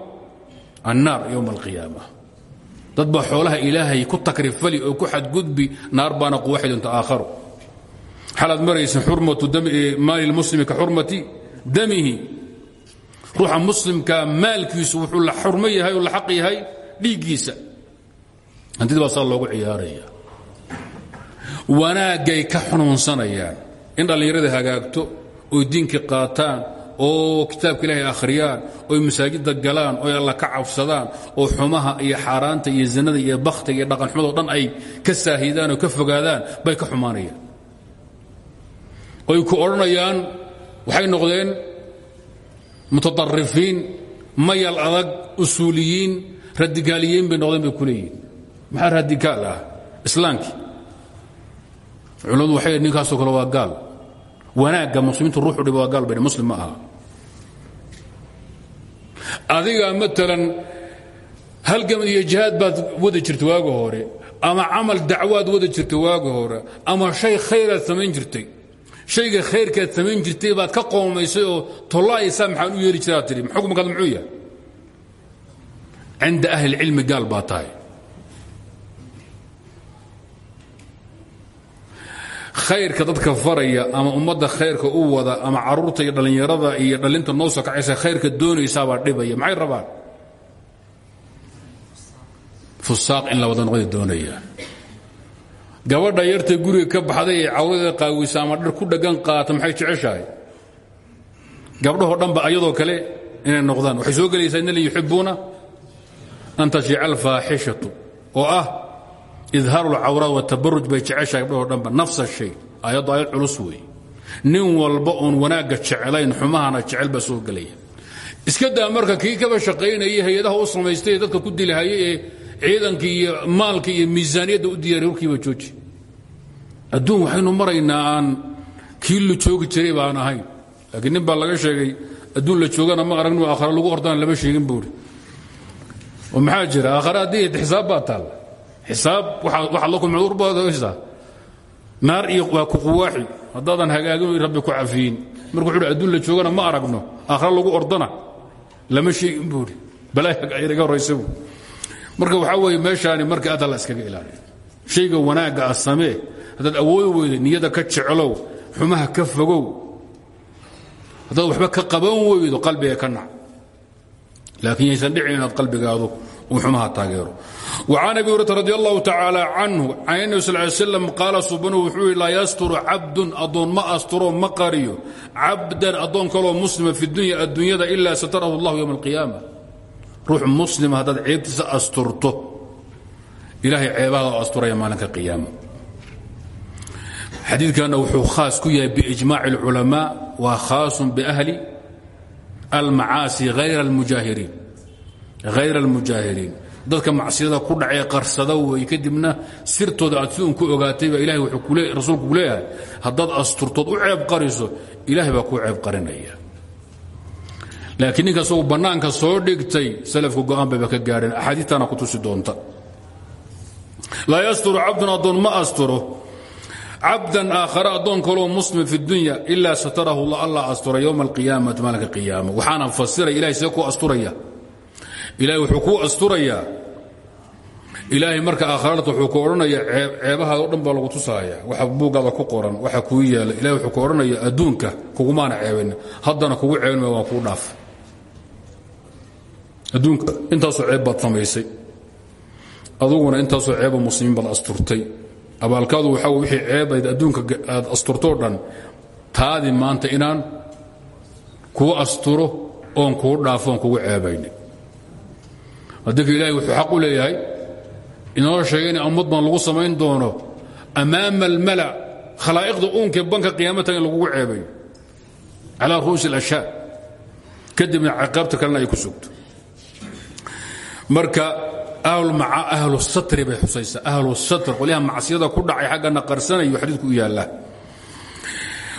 annaar yowma alqiyaama. Dad baa xoolaha ku takrifali oo ku xadgudbi naar baana quwaxi doonta aakharo xalaad maraysa xurmatu maali lmuslimi ka xurmati damihi. Ruuxa muslimkaa maalkiisu wuxuu la xurmo yahay oo hantida baa saa loogu ciyaaraya. Wanaaggay ka xunuunsanayaan in dhallinyarada hagaagto oy diinkii qaataan oo kitaabka ilaahay akhriyaan oy masaajidda galaan oy alla ka cabsadaan oo xumaha iyo xaaraanta iyo zinada iyo bakhtiga iyo dhaqanxumado dhan ay ka saahidaan oo ka fogaadaan bay ka xumaanayaan. Oy ku odhanayaan waxay noqdeen mutaطarifiin mayal adag usuuliyiin radikaaliyiin bay noqdeen bay ku leeyihiin maxaa radikaal ah? Islaamkii culimmadu waxay ninkaasoo kale waa gaal. Wanaagga muslimiintu ruuxu dhiba waa gaal bay muslim ma aha. Adiga maalan halgamad iyo jihaad baad wada jirta waaga hore ama camal dacwaad wada jirta waaga hore ama shay khayraad samayn jirtay. Shayga khayrkaad samayn jirtay baad ka qoomaysay oo tollaaysaa maxaan u yeeli jiraa tihi xukumkaad muxuu yahay? Cinda ahli اlcilmi gaal baa tahay khayrka dadka faraya ama ummadda khayrka u wada ama carruurta iyo dhallinyarada iyo dhallinta noo soo kacaysa khayrka doonaysaabaa dhibaya. Maxay rabaan? Fusaaq in la wada noqday doonaya. Gabadha yarta guriga ka baxday ee cawradeeda qaawisa ama dhar ku dheggan qaata maxay jeceshahay? Gabdhahoo dhanba ayadoo kale inay noqdaan. Waxay soo gelaysaa in yuxibuuna an tashiica alfaaxishatu oo ah idhaaru lcawraat watabaruj bay jeceshahay gabdhahoo dhanba nafsa shay. Ayaddu ayad culus weeye. Nin walba oon wanaagga jeclayn xumahana jecel baa soo gelaya. Iska daa marka kii kaba shaqaynayay hay'adaha u dadka ku dilahayay ee ciidankii iyo maalka iyo miisaaniyadda u diyaariy warkiiba jooji. Adduun waxaynu maraynaa aan kii la joogi jiray baan ahayn. Laakiin nin baa laga sheegay adduun la joogana ma aragn aakhare lagu ordana lama sheegin buuri oo maxaa jira? Aakhare haddii xisaab baa taalla xisaab waxaad la kulmi urbaad haysaa naar iyo waa ku quwaaxi haddaadan hagaagin rabbi ku cafiyin. Marka wuxuu adduun la joogana ma aragno. Aakhare lagu ordana. Lama sheegin buuri balaaga horaysa buu. Marka waxaa weeye meeshaani marka aad alla iskaga ilaaliyo. Shayga wanaagga ah samee. Haddaad awoodi weydo niyada ka jeclow xumaha ka fogow. Haddaad waxba ka qaban weydo qalbiga ka nac. Laakiin yaysan dhicin inaad qalbigaadu umaha taageero. An abi hurata radi allahu tacaala canhu can nabi sal l slam qaala subanu wuxuu yihi laa yasturu cabdun addoon ma asturo ma qariyo. Cabdan addoon kaloo muslima fi dunya adduunyada ilaa satarahu allahu yowma alqiyaama. Ruux muslima haddaad ceebtiisa asturto ilahay ceebahada asturaya maalinka qiyaama. Xadiidkanna wuxuu khaas ku yahay biijmaaci اlculamaa waa khaasun biahli almacaasi hayra almujaahiriin. اlmujaahiriin dadka macsiyada ku dhacee qarsada wey kadibna sirtooda aad si un ku ogaatayba ilahay wuuu rasuulku ku leeyahay haddaad asturtood u ceeb qariso ilahay baa kuu ceeb qarinaya laakiin ninka isagu bannaanka soo dhigtay salafku go'aan bayba ka gaadheen axaadiitana ku tusi doonta laa yasturu cabdun addoon ma asturo cabdan aakhare addoon kaloo muslim fi dunya ilaa satarahu alla astura yowma alqiyaamati maalinka qiyaama waxaana fasiray ilahay see ku asturaya ilahay wuxuu kuu asturayaa. Ilaahay marka aakharata wuxuu ku odhanaya ceebahaada o dhan lagu tusaaya waxa buuggaada ku qoran waxa kuu yaalla ilahay wuxuu ku odhanaya adduunka kugumaana ceebayn haddana kugu ceebinma waan kuu dhaaf. Adduunka intaasoo ceeb baad samaysay. Aduguna intaasoo ceeba muslimiin baad asturtay. Abaalkaadu waxaa wixii ceebayd adduunka aad asturtoo dhan taadii maanta inaan kuu asturo oon kuu dhaafo kugu ceebaynin haddika ilahay wuxuu xaq u leeyahay inoo sheegay in lagu samayn doono amaama almala khalaa'iqda uunkae banka qiyaamata in lagugu ceebayo calaa ru'uusi اlashyaa kadibna ciqaabta kalena ay ku sugto. Marka ahlu satri bay xusaysaa. Ahlu satr qolyaha macsiyada ku dhacay xaggana qarsanayo xadiidku u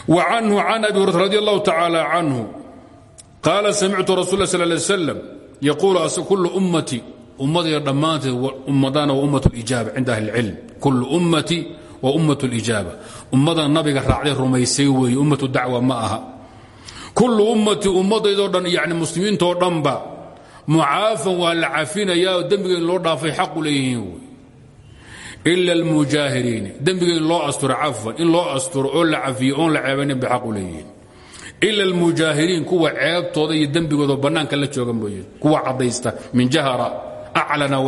wa canhu can abi hurata radi allahu tacaala canhu qaala samictu rasul la yaquulu kullu ummati ummadaya dhammaanteed ummadana wa ummat lijaaba cinda ahli اlcilm kullu ummati wa ummat اlijaaba ummada nabiga raacday rumaysay weeye ummatu dacwa ma aha kullu ummati ummadaydoo dhan yani muslimiintoo dhanba mucaafan waa la cafinayaa oo dembiga in loo dhaafay xaqu leeyihiin wy ila almujaahiriin dembiga in loo asturo oo la cafiyo ila almujaahiriin kuwa ceebtooda iyo dembigooda bannaanka la jooga mooye kuwa caddaysta min jahara aclana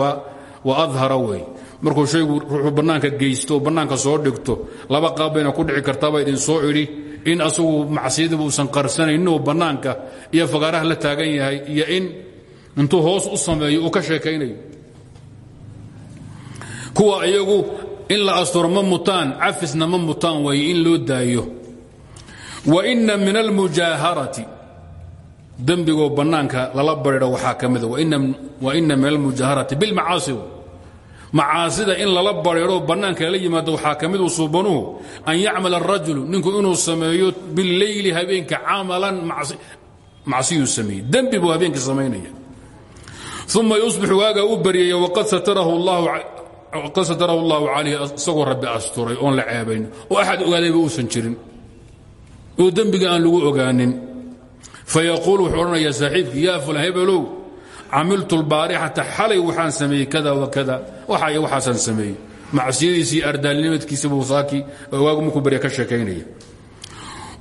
wa adhara wey markuu shaygu ruuxuu bannaanka geysto oo soo dhigto laba qaab bayna ku dhici kartaaba idin soo idhi in asagu macsiyadiiba uusan qarsanaynin oo bannaanka iyo fagaaraha la taagan yahay iyo in intuu hoos u sameeyo uu ka sheekaynayo kuwa iyagu in la asturo ma mutaan cafisna ma in loo daayo wa ina min almujaaharati dembigoo bannaanka lala baridho waxaa ka mida wa ina min almujaaharati bilmacaasi. Macaasida in lala bareero bannaanka lala yimaado waxaa ka mid usuubanuhu an yacmala arajulu ninku inuu sameeyo bileyli habeenka camalan macsiyuu sameeyey dembi buu habeenkii samaynaya uma yusbix waagaa u baryaya waqad satarahu اllahu calayh isagoo rabbi asturay oon la ceebayn oo axad ogaadayba uusan jirin oo dembiga aan lagu ogaanin. Fayaquul wuxuu odhanayaa saaxiibkii yaa fulan hebelow camiltu lbaarixata waxaan sameeyey kada wakada waxa iyo waxaasaan sameeyey. Macsiyadiisii ardaalnimadkiisa buu saaki waagu markuu barya ka sheekaynaya.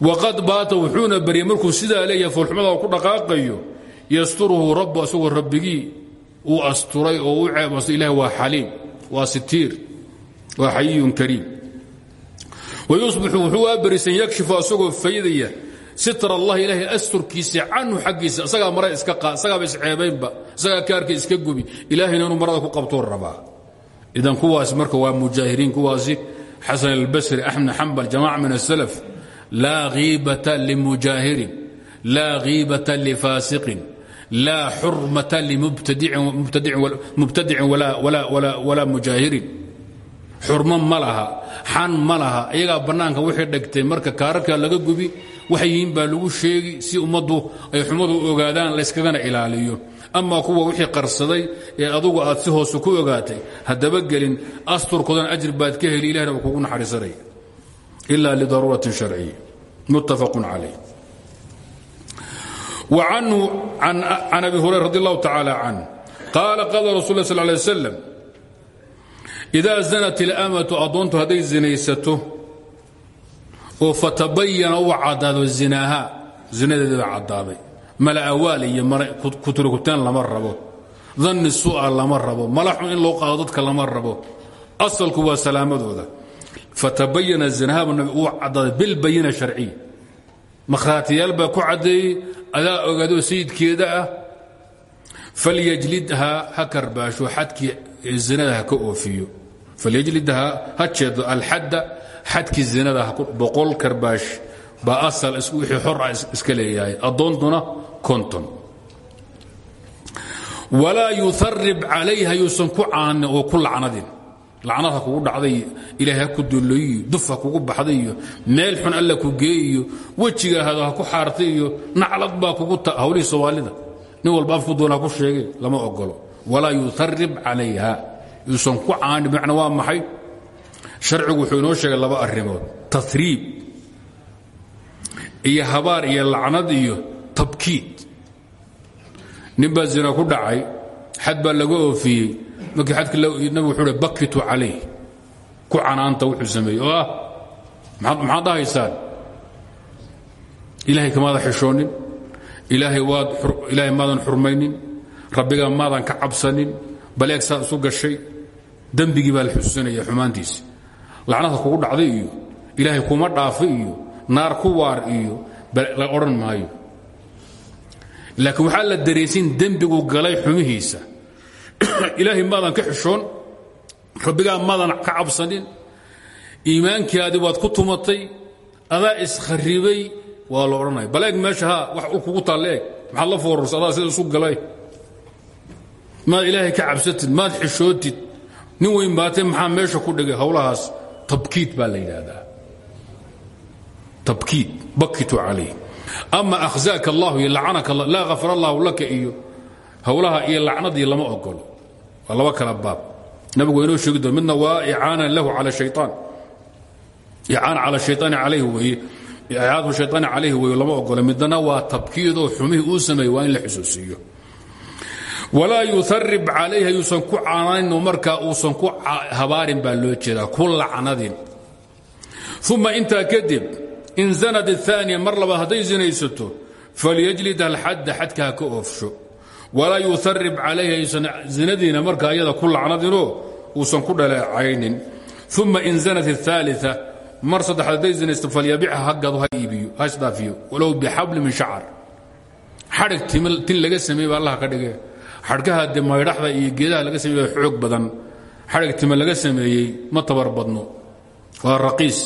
Waqad baata wuxuuna baryay markuu sidaa leeyahay foolxumada ku dhaqaaqayo yasturuhu rabbu asagoo rabbigii uu asturay oo u ceebastay ilahi waa xaliim waa sitiir waa xayiyun kariim wayusbixu wuxuu aabarisan yakshifu asagoo faydaya sitr allahi ilaahay asturkiisa canhu xaggiisa isagaa mara isagaaba isceebaynba isagaa kaarka iska gubi ilaahayna inuu marada ku qabtuu rabaa idan kuwaas marka waa mujaahiriin kuwaasi xasan albasri axmed xambal jamaca min asalaf laa hiibata limujaahirin laa hiibata lifaasiqin laa xurmata limubtadicin walaa mujaahirin xurmo ma laha xan ma laha. Iyagaa banaanka waxay dhegteen marka kaararkaa laga gubi waxay baa lagu sheegi si ummaddu ay xumadu ogaadaan layskagana ilaaliyo. Amaa kuwa wixii qarsaday ee adugu aad si hoose ku ogaatay haddaba gelin asturkoodan ajr baad ka heli ilahna waa kugu naxariisanaya. Ila lidaruuratin sharciya. Muttafaqun calayh. Wa canhu can abi hurayra radi allahu tacaala canh qaala qaala rasul lla sal idaa zanat ilamatu addoontu hadday zinaysato oo fatabayana u caddaado zinaaha zinadeedaba caddaaday mala awaal iyo kutulkutaan lama rabo danni su'a lama rabo malaxun in loo qaado dadka lama rabo asalku waa salaamadooda fatabayana zinahaba nabi uu caddaaday bilbayina sharciya makhraatiyaal baa ku caddeeyey adaa falyajlidhaa ha jeedo alxadda xadkii zinada boqol karbaash baa asal wixii xor ah iska leeyahay addoontuna konton walaa yuharib calayha yuusan ku caanin oo ku lacnadin lacnad ha kugu dhacday ilaahay ha ku dulloyiyo duf ha kugu baxday iyo meel xun alla ku geeyiyo wejigaahado ha ku xaartay iyo naclad baa yuusan ku caani bimacna waa maxay? Sharcigu wuxuu inoo sheegay laba arrimood. Tahriib iyo habaar iyo lacnad iyo tabkiid. Nin baa zina ku dhacay xad baa laga oofiyey. Markii adk nabigu wuxuu hi bakitu calayh ku canaanta wuxuu sameeyey. Oo ah maxaad dhahaysaan ilaahay kamaadan xishoonin. Ilaahay maadan xurmaynin. Rabbigaa maadan ka cabsanin. Baleeg saa isu gashay dembigii baa la xusuusinaya xumaantiisi lacnada kugu dhacday iyo ilaahay kuma dhaafa iyo naar ku waar iyo la odhan maayo. Laakiin waxaa la daraysin dembigu galay xumihiisa. Ilaahay maadan ka xishoon rabbigaa maadan ka cabsanin iimaankaadii waad ku tumatay adaa iskharibay waa la odhanaya bal meesha ha wax u kugu taalla eeg. La foorarsa adaa sida isu galay? Maad ilaahay ka cabsatid maad xishootid nin weyn baatee maxaa meesha ku dhigay howlahaas? Tabkiid baa la yidhaahdaa. Tabkiid bakitu calayh ama akhzaaka allahu iyo lacanaka laa hafar allahu laka iyo howlaha iyo lacnadii lama ogolo waa kala baab. Nabigu inoo sheegi doon waa icaana lahu cala shayaan icaana cala shayaani calayhi weeye. Icaanatu shayaani calayhi weeye lama ogolo midna waa tabkiidoo xumihii uu sameeyey waa in la xusuusiyo walaa yuharib calayha yuusan ku cananin markaa uusan ku habaarin baa loo jeedaa ku lacnadin. Uma kadib in zanad aaniya mar labaad hadday zinaysato falyajlid alxadda xadka ka oofsho. Walaa yuharib calayha yuusan zinadiina markaa iyada ku uusan ku dhaleecaynin. Uma in zanat aaalia mar saddexaad hadday zinaysto falyabicha ha gado ha iibiyo ha isdhaafiyo walow bixabli min tin laga sameeye ba allah ka dhige xadhkaha de maydhaxda iyo geedaha laga sameeye xoog badan. Xadhig time laga sameeyey ma tabar badno. Waa raqiis.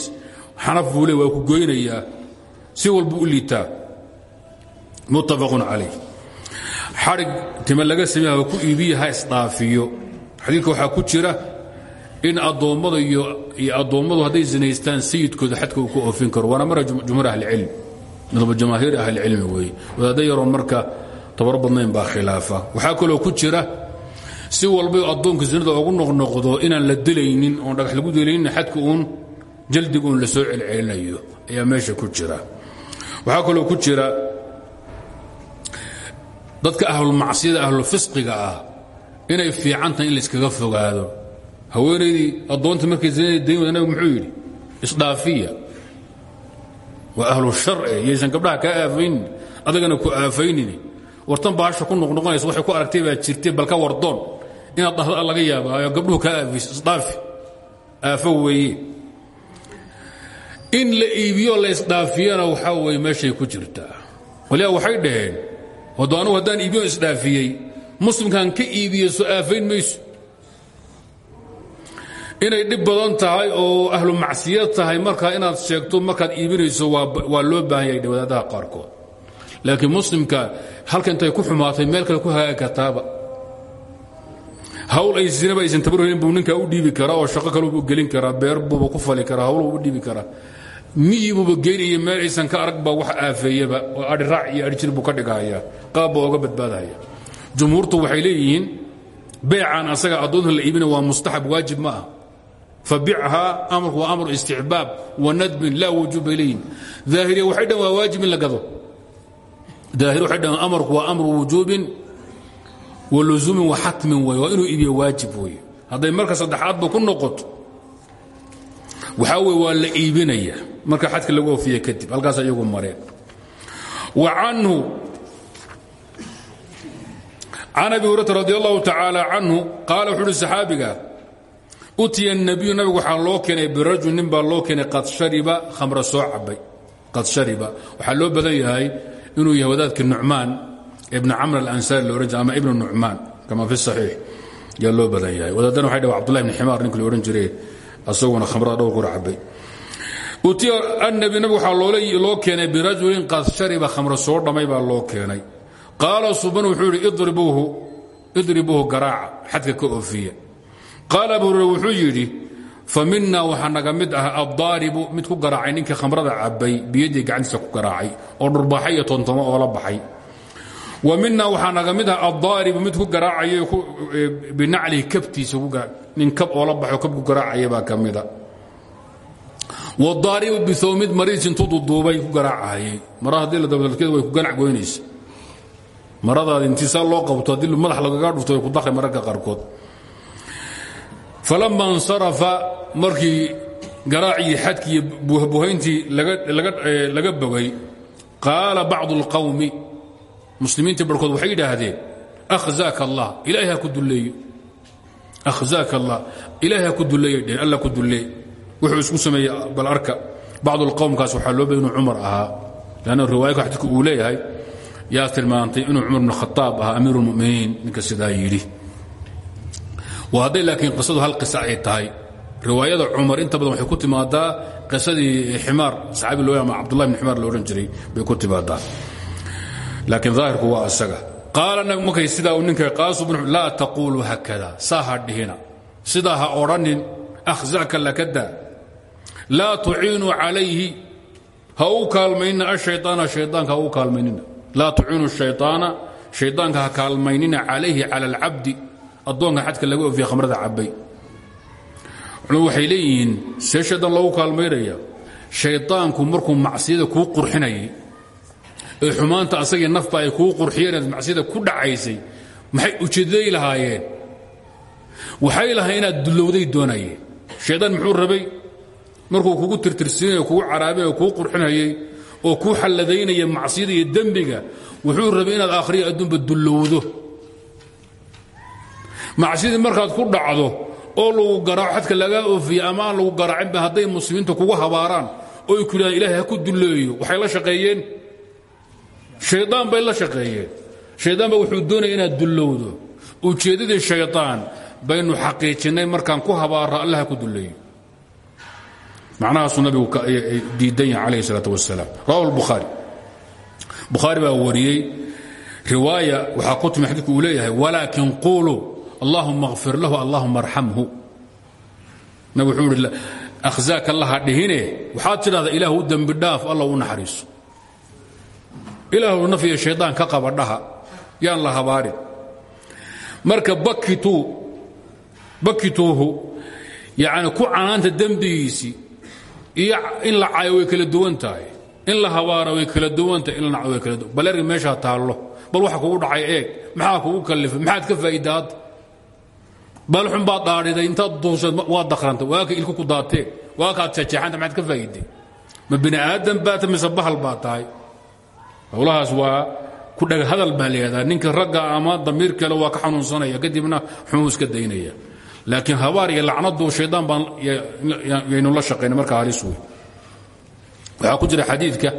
Xanaf buu le waa ku goynayaa. Si walbu u liitaa muttafaqun calayh xadhig time laga sameeye ha ku iibiya ha isdhaafiyo. Xadiidka waxaa ku jira in addoommada iyo addoommadu hadday zinaystaan sayidkooda xadka uu ka oofin karo. Waana mara jumhuur ahlicilm midaba jamaahiir ahlicilmi weeye. Wadaadda yaroon marka tabar badnayn baa khilaafa. Waxaa kaloo ku jira si walbay addoonka zinada ugu noqnoqdo inaan la dilaynin oon dhagax lagu dilaynin xadka uun jaldiga la soo celcelinayo ayaa meesha ku jira. Waxaa kaloo ku jira dadka ahlulmacsiyada ahlulfisqiga ah inay fiican tahay in layskaga fogaado. Haweenaydii addoonta markay zinada dayn muxuu yidhi isdhaafiya. Waa ahlu sharci yaysan gabdhaha kaa aafaynin adagana ku aafaynini wartan baasha ku noqnoqonaysa waxay ku aragtay baa jirtay balka wardoon inaad dhahda laga yaabaayo gabdhuhu kaa aafayso isdhaafi aafo weeye. In la iibiyo la isdhaafiyana waxaa weye meeshay ku jirtaa. Waliba waxay dhaheen wado anugu haddaan iibiyo isdhaafiyey muslimkan ka iibiye so aafayn mayso. Inay dhib badan tahay oo ahlu macsiyad tahay markaa inaad sheegto markaad iibinayso waa loo baahan yahay wadaadaha qaarkood laakiin muslimka halka intay ku xumaatay meel kale ku hagaagi kartaaba hawl ay sinaba aysan tabarhelin buu ninkaa u dhiibi karaa oo shaqo kale buu gelin karaa beer buuba ku fali karaa hawl u dhiibi karaa. Miyi buuba geynaya meel aysan ka arag baa wax aafeeyaba oo adhiraac iyo adhijir buu ka dhigahaya qaab baa oga badbaadahaya jumhuurtu waxay leeyihiin beecaan asaga addoonta la iibina waa mustaxab waajib ma ah fabichaa amarku waa amru isticbaab wa nadbin laa wujuub bay leeyihiin daahiriya waxay dhan waa waajib in la gado daahir waxay dhan amarku waa amru wujuubin wa luzuumin wa xatmin wey waa inuu iibiyo waajib wey hadday marka saddexaadba ku noqoto waxaa wey waa la iibinaya. Marka xadka lagu oofiye kadib halkaas iyagu mareen. Wa canhu can abi hurata radi allahu tacaala canhu qaala wuxuu uhi saxaabiga utiya الnabiyu nabigu waxaa loo keenay birajul nin baa loo keenay qad shariba khamra soo cabay qad shariba waxaa loo badan yahay inuu yahay wadaadka nucmaan ibna camr alansaari lo odhan jira ama ibna nucmaan kama fi saxiix yaa loo wadaadana waxay dhaha abdullahi ibni ximaar ninka la odhan jiray asaguna khamrada dhowr kura cabay annabi nabigu waxaa loo keenay birajulin qad shariba khamra soo dhammay baa loo keenay. Qaala suban wuxuu yidhi idribuuhu garaaca xadka ka oofiya. Qaala abu wuxuu yidhi fa mina waxaa naga mid ah addaaribu mid ku garaacay ninkii khamrada cabbay biyadii gacantiisa ku garaacay oo dhurbaxay iyo tontamo oo la baxay. Wa mina waxaa naga mid ah addaaribu mid ku garaacay binaclihi kabtiisa nin kab oo la baxay oo kab ku garaacaya baa ka mida wadaaribu bisow mid mariis intuu duduubay ku garaacahayay mara haddii la dabdalkeeda way ku ganac goynaysa. Maradaadi intii saa loo qabto haddii madax lagaga dhufto way ku dakray mararka qaarkood. Falama insarafa markii garaacii xadkii buhayntii laga bogay qaala bacdu اlqawmi muslimiintii barhkood waxay yidhaahdeen akhzaaka allah ilahay ha ku duleeyo akhzaaka allah ilahay ha ku duleeya dheen alla ku dulee wuxuu isku sameeyey bal arka bacdu اlqowmkaas waxaa loo baya inuu cumar ahaa lanna riwaayaka xadiidku uu leeyahay yaa tilmaantay inuu cumar bn khaaab ahaa amiir اlmuminiin ninka sidaa yidhi waa hadday laakiin qisadu hal qisa ay tahay riwaayada cumar inta badan waxay ku timaadaa qisadii ximaar saxaabi loo ama cabdullahi bn ximaar odhan jiray bay ku timaadaa. Laakiin daahirku waa isaga. Qaala nabi markay sidaa uu ninka qaasu bn laa taquulu haakada saa ha ha odhanin akhzaka lakadaa laa tuciinuu calayhi ha u kaalmaynina ashayطaana shaydaanka ha u kaalmaynina laa tuciinu shayطaana shaydaanka ha kaalmaynina calayhi cala alcabdi addoonka xadka laga ofiya khamrada cabbay waxay leeyihiin see shaydaan loogu kaalmaynaya markuu macsiyada kuu qurxinayay ee xumaanta asagii nafba ay kuu qurxiyeen inaad macsiyada ku dhacaysay maxay ujeedaday lahaayeen? Waxay lahayn inaad dullowday doonayeen. Shaydaan muxuu rabay? Markuu kugu tirtirsiinayo kugu caraabay oo kuu qurxinayay oo kuu xalladaynaya macsiyada iyo dembiga wuxuu rabay inaad aakhriya adduunba dullowdo. Macsidii markaad ku dhacdo oo lagu garaaco xadka lagaa oofiye ama aan lagu garaacinba hadday muslimiinta kugu habaaraan oo ay ku yidhahdaan ilahay ha ku dulleeyo. Waxay la shaqeeyeen. Shaydaan bay la shaqeeyeen. Shaydaan ba wuxuu doonaya inaad dullowdo. Ujeeddadii shaydaan baynu xaqiijinnay markaan ku habaarra allah ha ku dulleeyo. Macnahaasuu nabigu diidan yahay calayhi salaat wasalaam rawahu lbukhaari bukhaari baa wariyey riwaaya waxaa ku timi xadiidku uu leeyahay walaakin quuluu allahuma kfir lahu allahuma arxamhu nab wuxuu ihi akhzaaka allaha dhihine. Waxaad tidhahdaa ilaahu dembi dhaaf alla u naxariiso. Ilaahu naf iyo shaydaan ka qaba dhaha yaan la habaarin. Marka bakituuhu yani ku canaanta dembigiisii iyo in la caayo way kala duwan tahay in la habaara way kala duwanta in la naco way kala duwan. Bal erga meeshaa taallo bal waxa kugu dhacay eeg maxaa kugu kallifay maxaad ka faa'iida hadda bal xun baad dhaadhiday intaad duushaed waad dakrantay waa ka ilku ku daatee waa kaad jejeexanta maxaad ka faa'iiday ma bini aadan baata mise bahal baa tahay? Howlahaas waa ku dhag hadal baa leedaha ninka ragga ama damiir kale waa ka xanuunsanaya kadibna xumuu iska daynaya. Laakiin habaar iyo lacnadu shaydaan baan yaynu la shaqayna marka halis wey waxaa ku jira xadiidka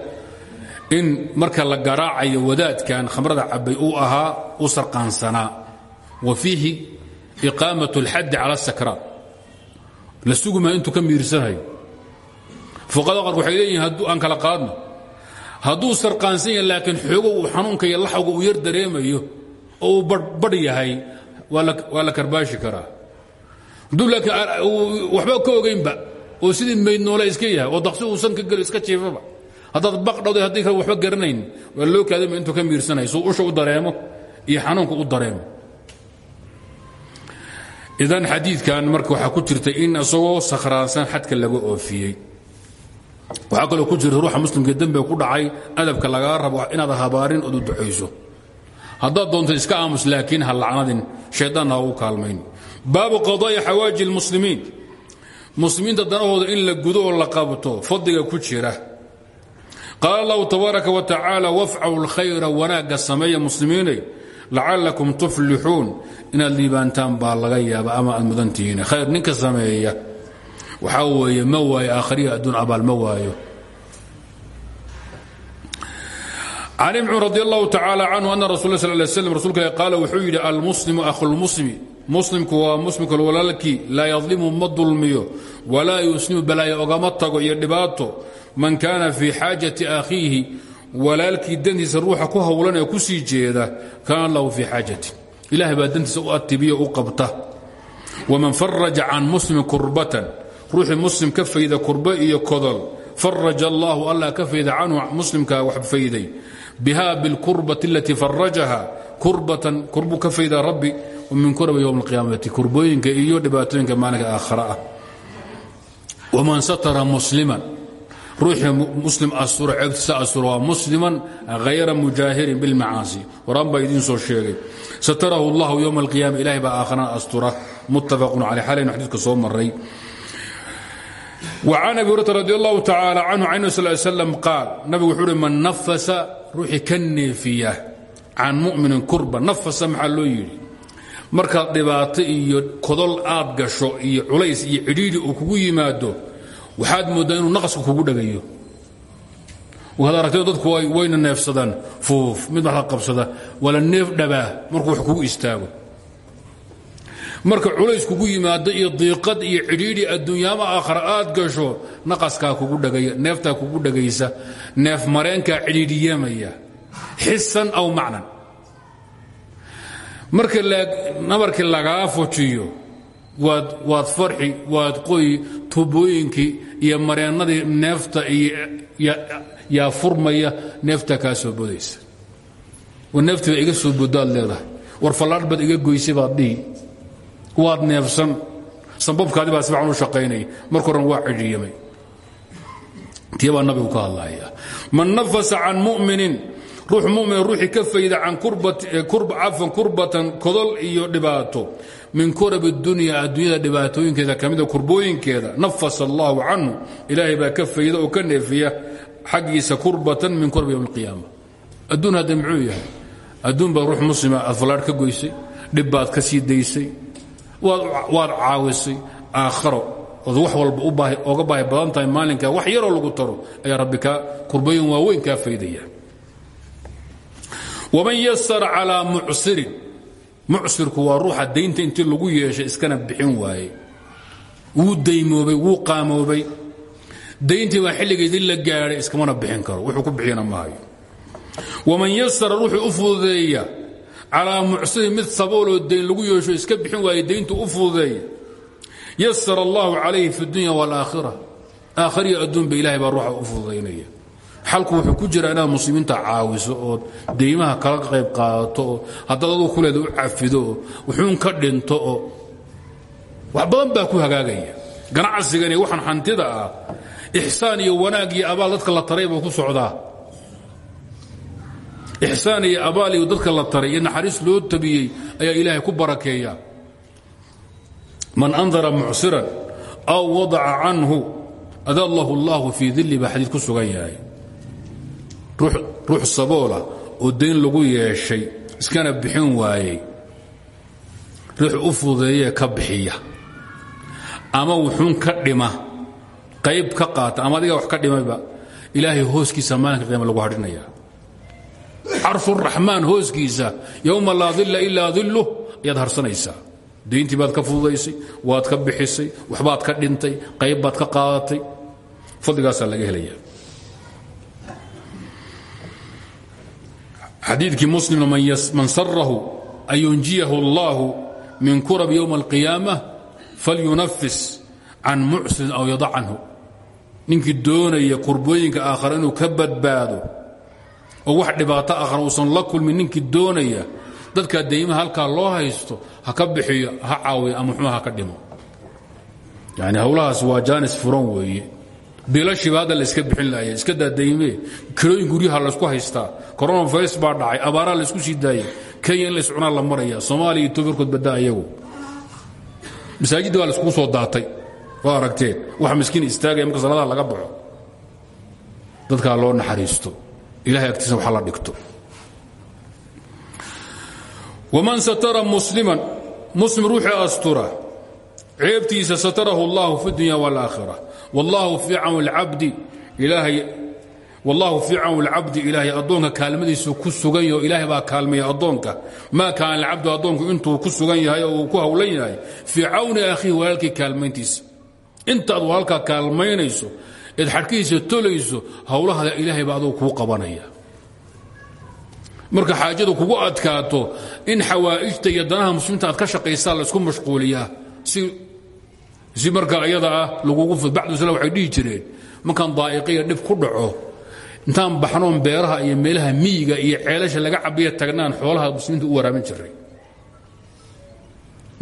in marka la garaacayo wadaadkan khamrada cabay uu ahaa u sarqaansanaa wa fiihi iqaamat اlxaddi cala sakraan la sugmaa intuu ka miirsanayo fuqada qaark waxay leeyihiin aan kala qaadno hadduu sarqaansan yahay laakiin xanuunka iyo laxawga uu yar dareemayo oo uu yahay waa la karbaashi karaa hadduu waxba ka ogaynba oo sidii mayd noole iska yahay oo daqsi uusan ka gelo iska jiifaba haddaad baqdhawday haddii kale waxba garanayn waa loo kaadama intuu ka miirsanaya suu usha dareemo iyo xanuunka u dareemo idan xadiidkan marka waxaa ku jirta in isagoo sakhraansan xadka laga oofiyey. Waxaa kaloo ku jira ruuxa muslimka dembiga ku dhacay adabka lagaa rabo inaad habaarin ood u ducayso. Doonto iska aamus laakiin ha lacnadin shaydaanna kaalmayn. Baabu qadaa'i xawaaji اlmuslimiin muslimiinta danahooda in la gudo oo la qabto fadliga ku jira. Qaala allahu tabaaraka wa tacaala wafcalu اlkhayra wanaagga sameeya lacalakum tuflixuun inaad liibaantaan baa laga yaaba ama aad mudantihiin khayr ninka sameeya waxaa weeye ma waayo aakhriya adduun abaal ma waayo ibn radi allahu tacaala canhu ana rasul sal lay rasulka qaala wuxuu almuslimu akhulmuslimi muslimku waa muslimka walaalkii laa yadlimu ma dulmiyo walaa yusnimu balaayo ogama tago iyo dhibaato man kaana fii xaajati akhiihi walaalkii dantiisa ruuxa ku howlan ee ku sii jeeda kaana lahu fii xaajati. Ilahay baa dantiisa u atibiyo u qabta. Waman faraja can muslimi kurbatan ruuxii muslim ka fayda kurbe iyo kodol. Faraja allahu allah ka fayda canhu muslimkaa wax fayday. Biha bilkurbati alatii farajaha kurbatan kurbu ka fayda rabbi. Min kurba ywm اlqiyaamati kurbooyinka iyo dhibaatooyinka maalinka aakhara ah. Waman satara musliman ruuxii muslim asuro ceebtiisa asuro waa musliman hayra mujaahirin bilmacaasi horaan baa idiin soo sheegay satarahu اllahu ywma اlqiyama ilahay baa aakharana astura muttafaqun caley xalaynu xadiidka soo maray وcan abi hurata radi allahu tacaalى canhu can sal slam qaal nabigu wuxuu uhi man nafasa ruuxii ka neefiya can muminin kurba nafasa maxaa loo yidhi markaad dhibaato iyo kodol aad gasho iyo culays iyo cidhiidhi uu kugu yimaado waxaad mooddaa inuu naqaska kugu dhagayo. Waad aragtay dadku wayna neefsadaan. Fuuf mid wax la qabsada. Wala neef dhabaa markuu wax kugu istaago. Marka culays kugu yimaado iyo diiqad iyo cidhiidhi adduunyaama aakhara aad gasho naqaskaa kugu dhagaya neeftaa kugu dhagaysa neef mareenkaa cidhiidhiyamaya xisan aw macnan. Marka nabarkii lagaa fujiyo waad waad farxi waad qoyi tubooyinkii iyo mareennadii neefta yaa furmaya neeftaa kaa soo bodaysa. War neeftiiba iga soo bodaad leedahay. War fallaadh baad iga goysay baad dhihi. Waad neefsan. Sambabkaadi baa sibacan u shaqaynaya marka horan waa cidhiyamay. Tii baa nabigu ka hadlaya man nafasa can muminin ruux mumina ruuxii ka fayda can cafan kurbatan kodol iyo dhibaato. Min kurab اdunya adduunyada dhibaatooyinkeeda kamida kurbooyinkeeda nafasa allahu canhu. Ilaahay ka fayda oo ka neefiya xaggiisa kurbatan min kurab ywm اlqiyaama adduun hadda muxuu yahay? Adduun baa ruux muslima aad ka goysay dhib ka sii daysay waad caawisay aakharo ood wax walba oga baahi badan tahay maalinka wax yaroo lagu taro ayaa rabbi ka kurbooyin waaweyn kaa faydaya waman yasara calaa mucsirin mucsirku waa ruuxa daynta intii lagu yeeshay iskana bixin waaye. Wuu daymoobay wuu qaamoobay. Dayntii baa xilligeedii la gaadhay iskamana bixin karo wuxuu ku bixiyana maayo waman yasara ruuxuu u fududeeya calaa mucsirin mid sabooloo dayn lagu yeesho iska bixin waaye dayntu u fududeeya. yasara allahu calayhi fi dunya xalku wuxuu ku jira inaad muslimiinta caawiso ood deymaha kala qayb qaadato oo haddaad aduu u cafido oo ka dhinto oo wax baa ku hagaagaya. Ganacsigani waxaan hantida ah iyo wanaag iyo abaal dadka la taray ku socdaa. Ixsaan iyo abaal iyo dadka la taray iyo naxariis loo tabiyey ayaa ilaahay ku barakeeya. Man andara mucsiran aw wadaca canhu adallahu اllahu fii dilli baa xadiid ruux saboola oo dayn lagu yeeshay iskana bixin waayey. Ruux u fududeeyee ka bixiya. Ama wuxuun ka dhima qayb ka qaata ama adiga wax ka dhimayba ilaahay hooskiisa maalinka qiyaama lagu hadhinaya carshuraxmaan hooskiisa yowma laa dilla ilaa dilluh ayaad harsanaysaa. Dayntii baad ka fududaysay waad ka bixisay waxbaad ka dhintay qayb baad ka qaadatay fadligaasaa laga helaya xadiidkii muslimna man sarahu an yunjiyahu allahu min kurab ywma alqiyaama falyunafis can mucsirin aw yada canhu. Ninkii doonaya kurbooyinka aakhara inuu ka badbaado oo wax dhibaato aakhara uusan la kulmin ninkii doonaya dadkaa daymaha halkaa loo haysto ha ka bixiyo ha caawiyo ama xuma ha ka dhimo. Yani howlahaas waa jaanis furan weeye bilashiiba hadda layska bixin laaya iska daadaymee kirooyin guryaha laysku haystaa coronavirus baa dhacay abaaraa laysku sii daayay kenya in lays cunaa la maraya soomaaliya iyo tobirkood baddaa iyagu masaajidda baa layskugu soo daatay. Waa aragteen waxa miskiin istaagaya marka saladaha laga baxo. Dadkaa loo naxariisto. Ilahay agtiisa waxa la dhigto. Waman satara musliman muslim ruuxii astura ceebtiisa satarahu اllahu fi اdunya wاlaakhira wallaahu fii cawn اlcabdi ilaahay wallaahu fii cawn اlcabdi ilaahay addoonka kaalmadiisu ku sugan yaho ilaahay baa kaalmaya addoonka maa kaana alcabdu addoonku intuu ku sugan yahay oo uu ku hawlan yahay fii cawni akhiihi walaalkii kaalmayntiisa intaad walaalkaa kaalmaynayso eed xadhkihiisa tolayso hawlahaada ilaahay baa adugu kuu qabanaya marka xaajadu kugu adkaato in xawaa'ijta iyo danaha muslimiinta aad ka shaqaysaa laysku mashquuliyaa si si marka iyada ah lagugu bacdu sala waxay dhihi jireen markaan daa'iqiya dhib ku dhaco intaan baxnoon beeraha iyo meelaha miyiga iyo ceelasha laga cabiya tagnaan xoolaha muslimiinta u waraamin jiray.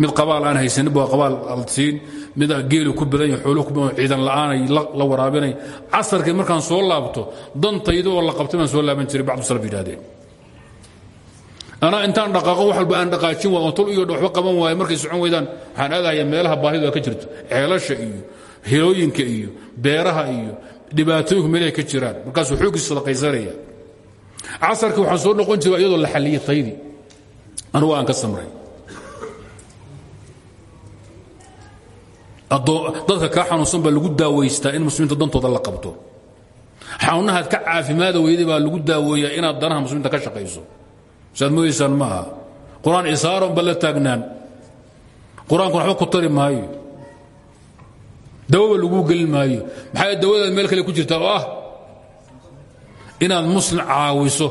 Mid qabaal aan haysanin baa qabaal alsiin mid geelu ku badan yahay xooluhu ku badan ciidan la'aanay la waraabinay. Casarkii markaan soo laabto dantayda oo la qabtay baan soo laaban jiray bacdu salaf anaa intaan dhaqaaqo wax walba aan dhaqaajin waa tul iyo waxba qaban waayo markay socon weydaan waxaan aadayaa meelaha baahidu ka jirto. Ceelasha iyo hilooyinka iyo beeraha iyo dhibaatooyinku meelahay ka jiraan. Markaasuu xooggiis sadaqaysanaya casarkii waxaan soo noqon jira iyadoo la xalliyey taydii anugu aan ka samray. Dadka kaa xanuunsan baa lagu daawaystaa in muslimiinta dantooda la qabto. Xanuunahaad ka caafimaada weyday baa lagu daaweeyaa inaad danaha muslimiinta ka shaqayso saad moodaysaan ma aha qur'aan isaaron ba la taagnaan. Qur'aanku waxba ku tari maayo. Dawaba laguu gelin maayo. Maxaa dawadaad meel kale ku jirtaa oo ah inaad muslim caawiso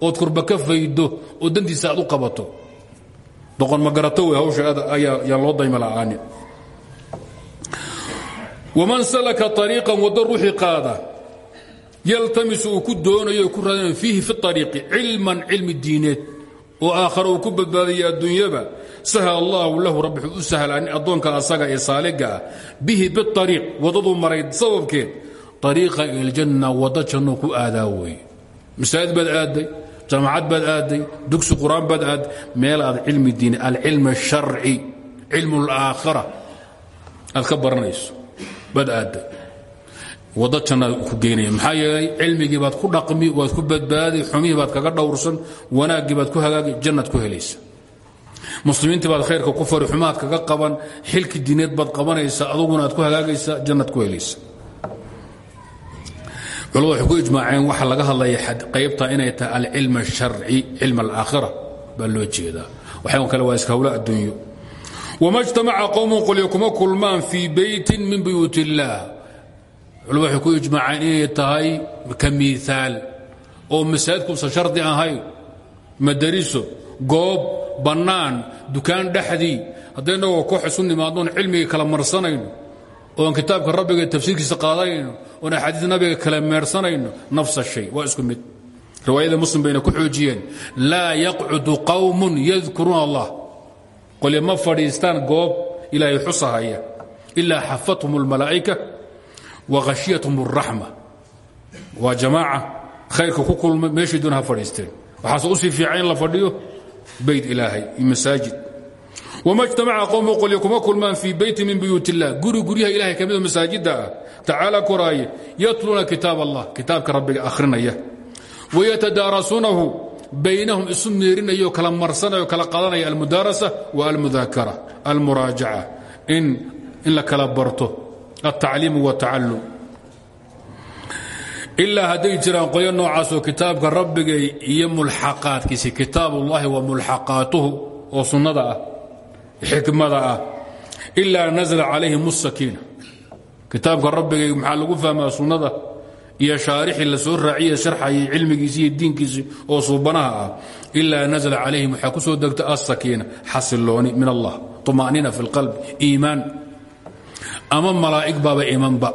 ood kurba ka faydo oo dantiisa u qabato. Doqon ma garato wey hawsha ayaan loo dayma la'aanin waman salaka ariiqan waddo ruuxii qaada yaltamisu uu ku doonayo ku raadinayo fiihi fi ariiqi cilman cilmi diineed oo aakhare uu ku badbaadaya adduunyaba. Sahal allahu lahu rabbi wuxuu u sahlaan addoonka asaga ee saaliga ah bihi biariiq waddaduu maray sababkeed ariiqa iljanna waddo jannuu ku aadaa weeye masaajid baad aaday jaamacad baad aaday dugsi qur'aan baad aaday meel aad cilmi diine alcilm asharci cilmu alaakhara aad ka baranayso baad aaday waddo jannaad ku geynaya maxaa yeelay cilmigii baad ku dhaqmi waad ku badbaadi xumihii baad kaga dhowrsan wanaaggii baad ku hagaagi jannaad ku helaysa. Muslimiintii baad khayrka ku fari xumaad kaga qaban xilki diineed baad qabanaysa aduguna ku hagaagaysa jannaad ku helaysa. Culamadu waxay ku ijmaaceen laga hadlaya qaybta inay tahay alcilm asharci cilm alaakhira baa loo jeedaa. Waxaan kale waa iska hawlo adduunyo. Wama ijtamaca qowmun qolyo kuma kulmaan fii beytin min buyuut culamadu waxay ku ijmaaceen inay tahay ka miiaal oo masaajidkuusan shardi ahayn madariso goob bannaan dukaan dhexdii hadday innagoo koox isu nimaadnoon cilmigii kala marsanayno oon kitaabka rabbiga tafsiirkiisa qaadanayno oon axaadiis nabiga kala meersanayno nafsa shay waa isku mid. Riwaayada muslim bayna ku xoojiyeen laa yaqcudu qawmun yadkuruuna allah. Qolya ma fadhiistaan goob ilaahay xusahaya ilaa xafathum almalaa'ika wahashiyathum اraxma waa jamaaca khayrka ku kulmay meeshay doon ha fadhiisteen waxaase u sii fiican in la fadhiyo bayd ilaahay iyo masaajid. Wma jtamaca qowmu qolyo kuma kulmaan fii beyti min buyuut illah guri guryaha ilahay ka mido ah masaajidda ah. Tacaala koraaye yatluuna kitaab allah. Kitaabka rabbiga akhrinaya. Wayatadaarasuunahu baynahum isu meerinayo kala marsanayo kala qadanaya almudaarasa wa almudaakara almuraajaca. In la kala barto altacliim wاtacalum ilaa hadday jiraan qolyo noocaasoo kitaabka rabbiga iyo mulxaqaadkiisi kitaab ullahi wa mulxaqaatuhu oo sunnada ah xikmada ah ilaa nazla calayhim الsakiina kitaabka rabbigay maxaa lagu fahmaa sunnada iyo shaarixii la soo raaciye sharxayay cilmigiisi iyo diinkiisi oo suubanaha ah ilaa nazla calayhim waxaa ku soo degta asakiina xasilooni min allah طuma'niina fi اlqalb iimaan ama malaa'ig baaba imanba.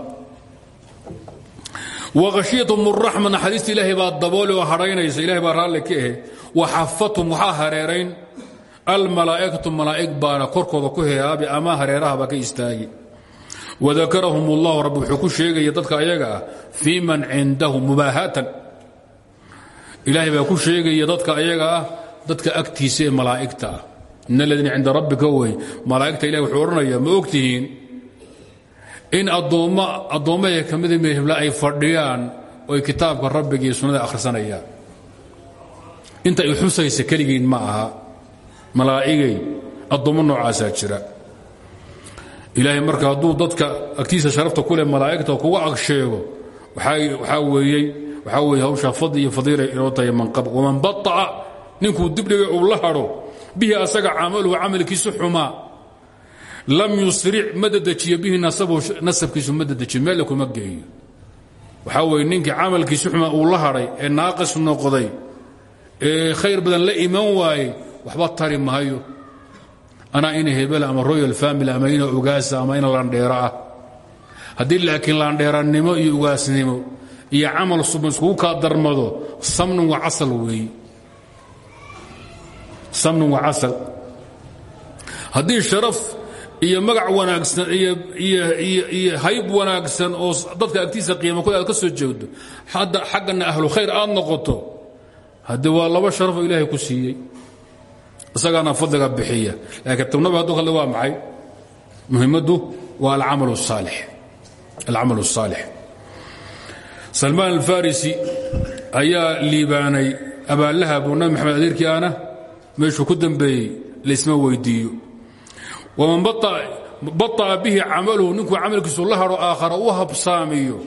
Wahashiyathum raxma naxariista ilaahay baa daboole oo hadhaynaysa ilahay baa raalli ka ahe wa xafathum waxaa hareerayn. Almalaa'ikatu malaa'ig baana korkooda ku heaabi ama hareerahaba ka istaagi. Wadakarahum ullahu rabbi wuxuu ku sheegaya dadka ayaga ah fii man cindahu mubaahatan. Ilaahay baa ku sheegaya dadka ayaga ah dadka agtiisa ee malaa'igta. Ah in aladiina cinda rabbika wey. Malaa'igta ilahi wuxuu odhanayaa ma ogtihiin? In addoommo addoommaha ka mida mehebla ay fadhiyaan oy kitaabka rabbiga iyo sunnada akhrisanayaan. Inta ay xusaysa keligiin ma aha. Malaa'igay addoommo noocaasaa jira. Ilaahay marka hadduu dadka agtiisa sharafta ku leh malaa'igta kuga ag sheego waxaa weeyey waxaa weeye hawshaa fadli iyo fadiila inoo tahay manqab waman bata'a ninkuu dibdhigay uu la hadho bihi asaga camaluhu camalkiisu xumaa lam yusric ma dedejiyo bihi nasabkiisu ma dedejiyo meelle kuma geeyo. Waxaa camalkiisu xumaa uu la hadhay ee naaqis noqday ee khayr badan la iman waayey waxba tari maayo. Anaa ina hebel ama royal family ama ina ugaasa ama ina landheero ah. Haddii laakiin laandheerannimo iyo ugaasnimo iyo camal suban iskugu darmado samnun wa casal weeye samnun wa casal. Haddii sharaf iyo magac wanaagsan iyo hayb wanaagsan oo dadka agtiisa qiima ku aad ka soo jeegdo xaggana ahlu khayr aad noqoto haddii waa laba sharafoo ilaahay ku siiyey isagaana fadliga bixiya laakiin tibnabi hadduu hadle waa maxay muhimmaddu waa alcamal الsaalix alcamal الsaalix salmaan alfarisi ayaa liibaanay abaallahab oo nabi maxamed adeerkii ana meeshuu ku dembeeyey laysma weydiiyo waman baطa'a bihi camaluhu ninkuu camalkiisu la hadho aakhara u habsaamiyo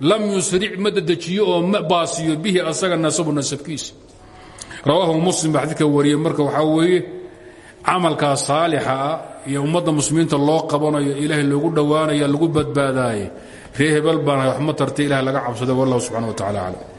lam yusric ma dedejiyo oo ma baasiyo bihi asaga nasabu nasabkiisa. Rawaahu muslim baa xadidka wariyey marka waxaa weeye camalkaa saalixa ah iyo ummadda muslimiinta loo qabanayo ilaahay loogu dhowaanaya lagu badbaadaaye ree hebel baana wax ma tarta ilahay laga cabsada wallahu subxana wa tacala aclam